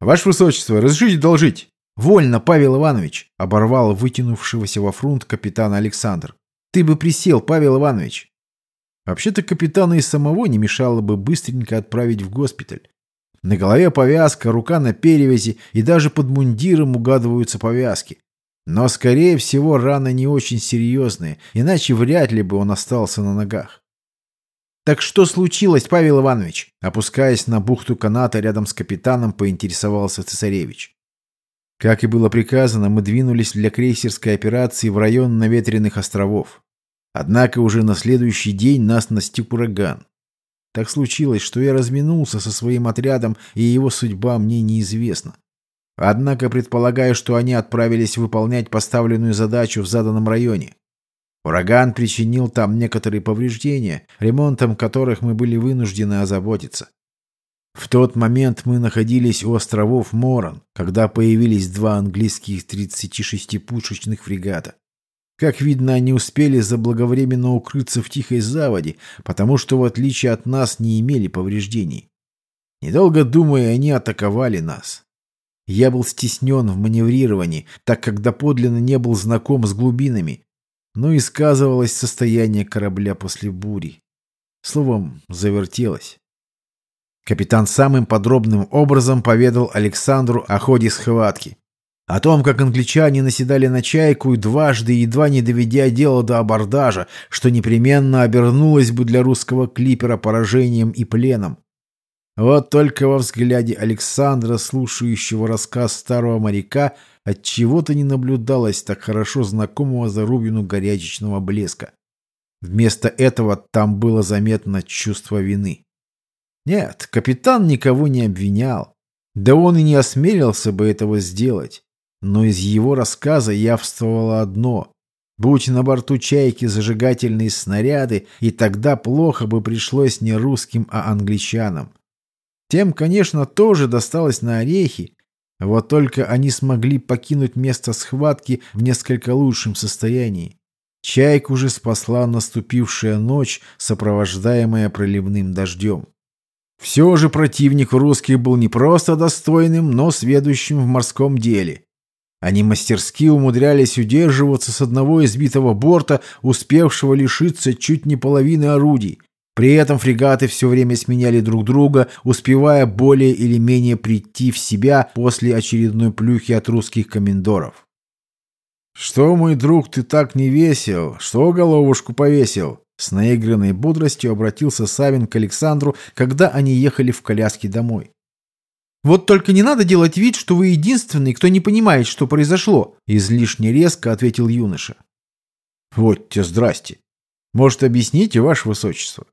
«Ваше Высочество, разрешите должить?» «Вольно, Павел Иванович!» — оборвал вытянувшегося во фрунт капитана Александр. «Ты бы присел, Павел Иванович!» Вообще-то капитана и самого не мешало бы быстренько отправить в госпиталь. На голове повязка, рука на перевязи, и даже под мундиром угадываются повязки. Но, скорее всего, раны не очень серьезные, иначе вряд ли бы он остался на ногах. «Так что случилось, Павел Иванович?» Опускаясь на бухту каната рядом с капитаном, поинтересовался цесаревич. Как и было приказано, мы двинулись для крейсерской операции в район наветренных островов. Однако уже на следующий день нас настиг ураган. Так случилось, что я разминулся со своим отрядом, и его судьба мне неизвестна. Однако предполагаю, что они отправились выполнять поставленную задачу в заданном районе. Ураган причинил там некоторые повреждения, ремонтом которых мы были вынуждены озаботиться. В тот момент мы находились у островов Моран, когда появились два английских 36-пушечных фрегата. Как видно, они успели заблаговременно укрыться в тихой заводе, потому что, в отличие от нас, не имели повреждений. Недолго думая, они атаковали нас. Я был стеснен в маневрировании, так как доподлинно не был знаком с глубинами, но и сказывалось состояние корабля после бури. Словом, завертелось. Капитан самым подробным образом поведал Александру о ходе схватки. О том, как англичане наседали на чайку и дважды, едва не доведя дело до абордажа, что непременно обернулось бы для русского клипера поражением и пленом. Вот только во взгляде Александра, слушающего рассказ старого моряка, от чего то не наблюдалось так хорошо знакомого Зарубину горячечного блеска. Вместо этого там было заметно чувство вины. Нет, капитан никого не обвинял. Да он и не осмелился бы этого сделать. Но из его рассказа явствовало одно. Будь на борту «Чайки» зажигательные снаряды, и тогда плохо бы пришлось не русским, а англичанам. Тем, конечно, тоже досталось на орехи, Вот только они смогли покинуть место схватки в несколько лучшем состоянии. Чайку уже спасла наступившая ночь, сопровождаемая проливным дождем. Все же противник русских был не просто достойным, но сведущим в морском деле. Они мастерски умудрялись удерживаться с одного избитого борта, успевшего лишиться чуть не половины орудий. При этом фрегаты все время сменяли друг друга, успевая более или менее прийти в себя после очередной плюхи от русских комендоров. «Что, мой друг, ты так не весел? Что головушку повесил?» С наигранной бодростью обратился Савин к Александру, когда они ехали в коляске домой. «Вот только не надо делать вид, что вы единственный, кто не понимает, что произошло», излишне резко ответил юноша. «Вот те здрасте. Может, объясните, ваше высочество?»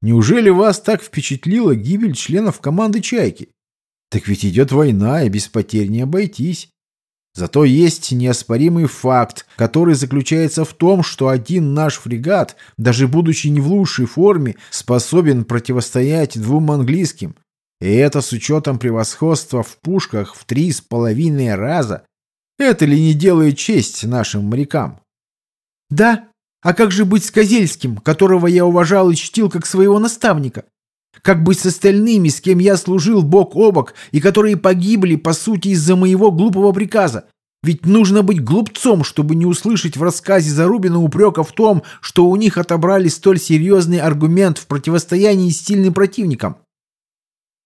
Неужели вас так впечатлила гибель членов команды «Чайки»? Так ведь идет война, и без потерь не обойтись. Зато есть неоспоримый факт, который заключается в том, что один наш фрегат, даже будучи не в лучшей форме, способен противостоять двум английским. И это с учетом превосходства в пушках в три с половиной раза. Это ли не делает честь нашим морякам? Да, а как же быть с Козельским, которого я уважал и чтил как своего наставника? Как быть с остальными, с кем я служил бок о бок и которые погибли, по сути, из-за моего глупого приказа? Ведь нужно быть глупцом, чтобы не услышать в рассказе Зарубина упрека в том, что у них отобрали столь серьезный аргумент в противостоянии с сильным противником.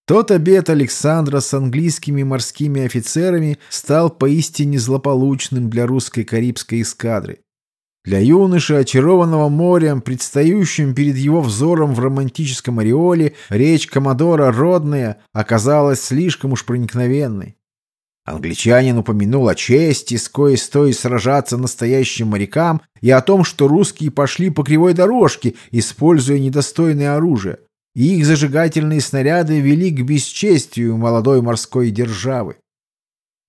Тот обед Александра с английскими морскими офицерами стал поистине злополучным для русской карибской эскадры. Для юноши, очарованного морем, предстающим перед его взором в романтическом ореоле, речь Комодора родная оказалась слишком уж проникновенной. Англичанин упомянул о чести, с коей стоит сражаться настоящим морякам, и о том, что русские пошли по кривой дорожке, используя недостойное оружие, и их зажигательные снаряды вели к бесчестию молодой морской державы.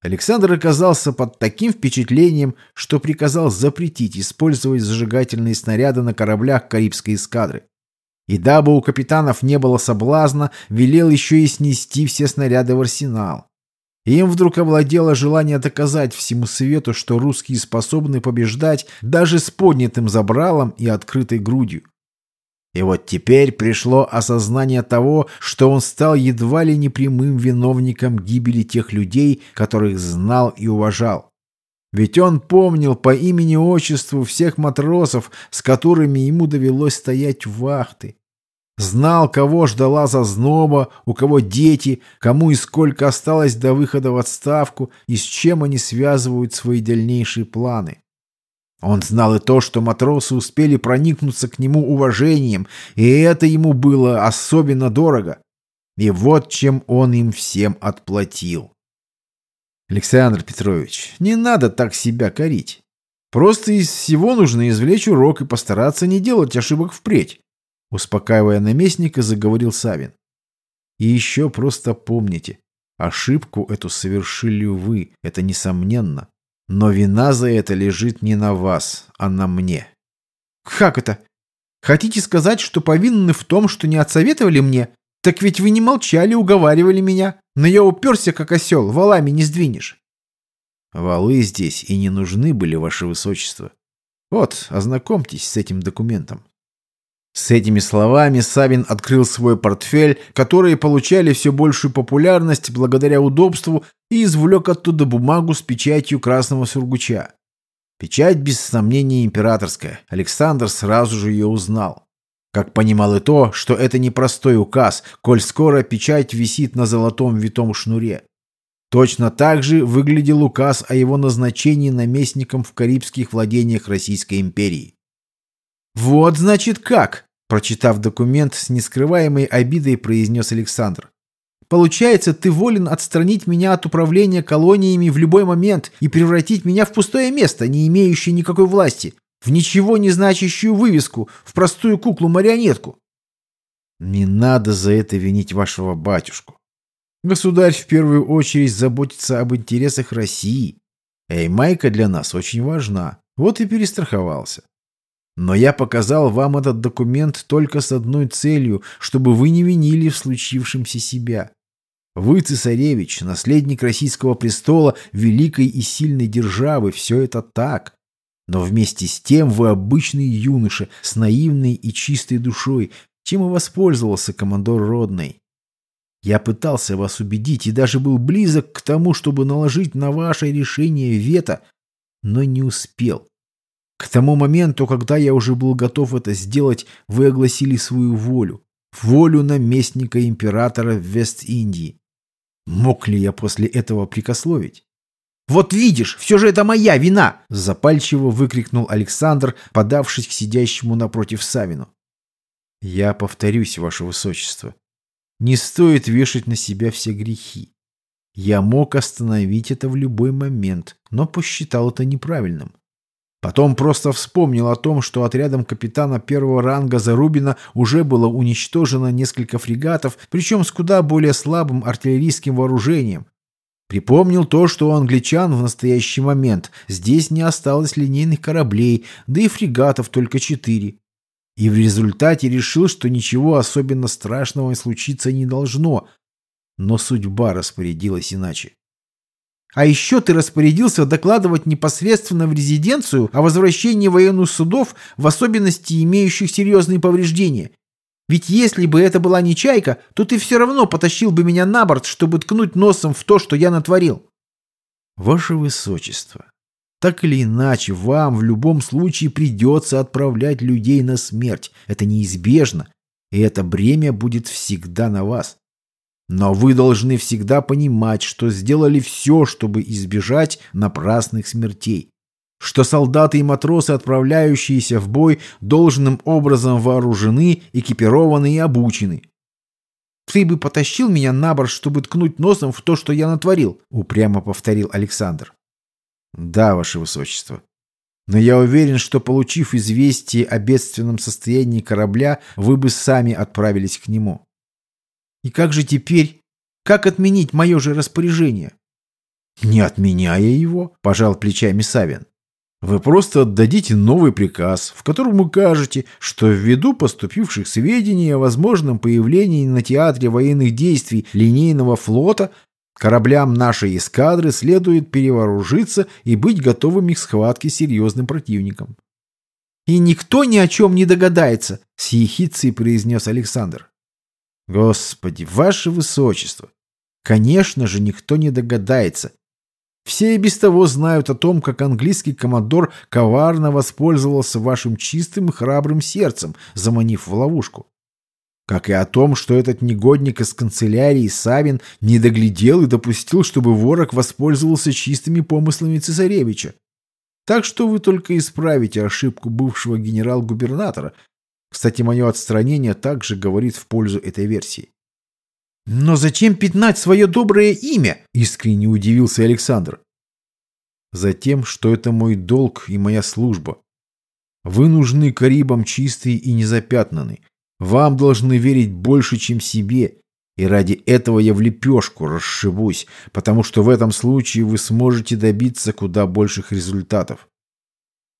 Александр оказался под таким впечатлением, что приказал запретить использовать зажигательные снаряды на кораблях Карибской эскадры. И дабы у капитанов не было соблазна, велел еще и снести все снаряды в арсенал. Им вдруг овладело желание доказать всему свету, что русские способны побеждать даже с поднятым забралом и открытой грудью. И вот теперь пришло осознание того, что он стал едва ли не прямым виновником гибели тех людей, которых знал и уважал. Ведь он помнил по имени-отчеству всех матросов, с которыми ему довелось стоять в вахты. Знал, кого ждала зазноба, у кого дети, кому и сколько осталось до выхода в отставку и с чем они связывают свои дальнейшие планы. Он знал и то, что матросы успели проникнуться к нему уважением, и это ему было особенно дорого. И вот чем он им всем отплатил. Александр Петрович, не надо так себя корить. Просто из всего нужно извлечь урок и постараться не делать ошибок впредь. Успокаивая наместника, заговорил Савин. И еще просто помните, ошибку эту совершили вы, это несомненно. Но вина за это лежит не на вас, а на мне. Как это? Хотите сказать, что повинны в том, что не отсоветовали мне? Так ведь вы не молчали, уговаривали меня. Но я уперся, как осел, валами не сдвинешь. Валы здесь и не нужны были, ваше высочество. Вот, ознакомьтесь с этим документом. С этими словами Савин открыл свой портфель, которые получали все большую популярность благодаря удобству, и извлек оттуда бумагу с печатью красного сургуча. Печать, без сомнения, императорская. Александр сразу же ее узнал. Как понимал и то, что это не простой указ, коль скоро печать висит на золотом витом шнуре. Точно так же выглядел указ о его назначении наместником в карибских владениях Российской империи. «Вот, значит, как!» Прочитав документ, с нескрываемой обидой произнес Александр. «Получается, ты волен отстранить меня от управления колониями в любой момент и превратить меня в пустое место, не имеющее никакой власти, в ничего не значащую вывеску, в простую куклу-марионетку». «Не надо за это винить вашего батюшку. Государь в первую очередь заботится об интересах России. Эй, Майка для нас очень важна. Вот и перестраховался. Но я показал вам этот документ только с одной целью, чтобы вы не винили в случившемся себя. Вы, цесаревич, наследник российского престола, великой и сильной державы, все это так. Но вместе с тем вы обычный юноша с наивной и чистой душой, чем и воспользовался командор Родный. Я пытался вас убедить и даже был близок к тому, чтобы наложить на ваше решение вето, но не успел. К тому моменту, когда я уже был готов это сделать, вы огласили свою волю. Волю наместника императора Вест-Индии. Мог ли я после этого прикословить? «Вот видишь, все же это моя вина!» — запальчиво выкрикнул Александр, подавшись к сидящему напротив Савину. «Я повторюсь, ваше высочество. Не стоит вешать на себя все грехи. Я мог остановить это в любой момент, но посчитал это неправильным. Потом просто вспомнил о том, что отрядом капитана первого ранга Зарубина уже было уничтожено несколько фрегатов, причем с куда более слабым артиллерийским вооружением. Припомнил то, что у англичан в настоящий момент здесь не осталось линейных кораблей, да и фрегатов только четыре. И в результате решил, что ничего особенно страшного случиться не должно. Но судьба распорядилась иначе. А еще ты распорядился докладывать непосредственно в резиденцию о возвращении военных судов, в особенности имеющих серьезные повреждения. Ведь если бы это была не чайка, то ты все равно потащил бы меня на борт, чтобы ткнуть носом в то, что я натворил. Ваше Высочество, так или иначе, вам в любом случае придется отправлять людей на смерть. Это неизбежно, и это бремя будет всегда на вас. Но вы должны всегда понимать, что сделали все, чтобы избежать напрасных смертей. Что солдаты и матросы, отправляющиеся в бой, должным образом вооружены, экипированы и обучены. «Ты бы потащил меня на борт, чтобы ткнуть носом в то, что я натворил», — упрямо повторил Александр. «Да, ваше высочество. Но я уверен, что, получив известие о бедственном состоянии корабля, вы бы сами отправились к нему. И как же теперь? Как отменить мое же распоряжение? Не отменяя его, пожал плечами Савин. Вы просто отдадите новый приказ, в котором укажете, что ввиду поступивших сведений о возможном появлении на театре военных действий линейного флота кораблям нашей эскадры следует перевооружиться и быть готовыми к схватке с серьезным противником. «И никто ни о чем не догадается», — с ехицей произнес Александр. Господи, ваше высочество! Конечно же, никто не догадается. Все и без того знают о том, как английский командор коварно воспользовался вашим чистым и храбрым сердцем, заманив в ловушку. Как и о том, что этот негодник из канцелярии Савин не доглядел и допустил, чтобы ворог воспользовался чистыми помыслами цесаревича. Так что вы только исправите ошибку бывшего генерал-губернатора, кстати, мое отстранение также говорит в пользу этой версии. «Но зачем пятнать свое доброе имя?» – искренне удивился Александр. «Затем, что это мой долг и моя служба. Вы нужны Карибам чистые и незапятнанные. Вам должны верить больше, чем себе. И ради этого я в лепешку расшибусь, потому что в этом случае вы сможете добиться куда больших результатов».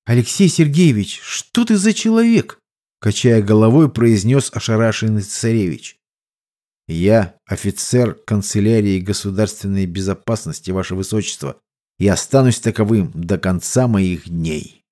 «Алексей Сергеевич, что ты за человек?» Качая головой, произнес ошарашенный царевич. «Я офицер канцелярии государственной безопасности, ваше высочество, и останусь таковым до конца моих дней».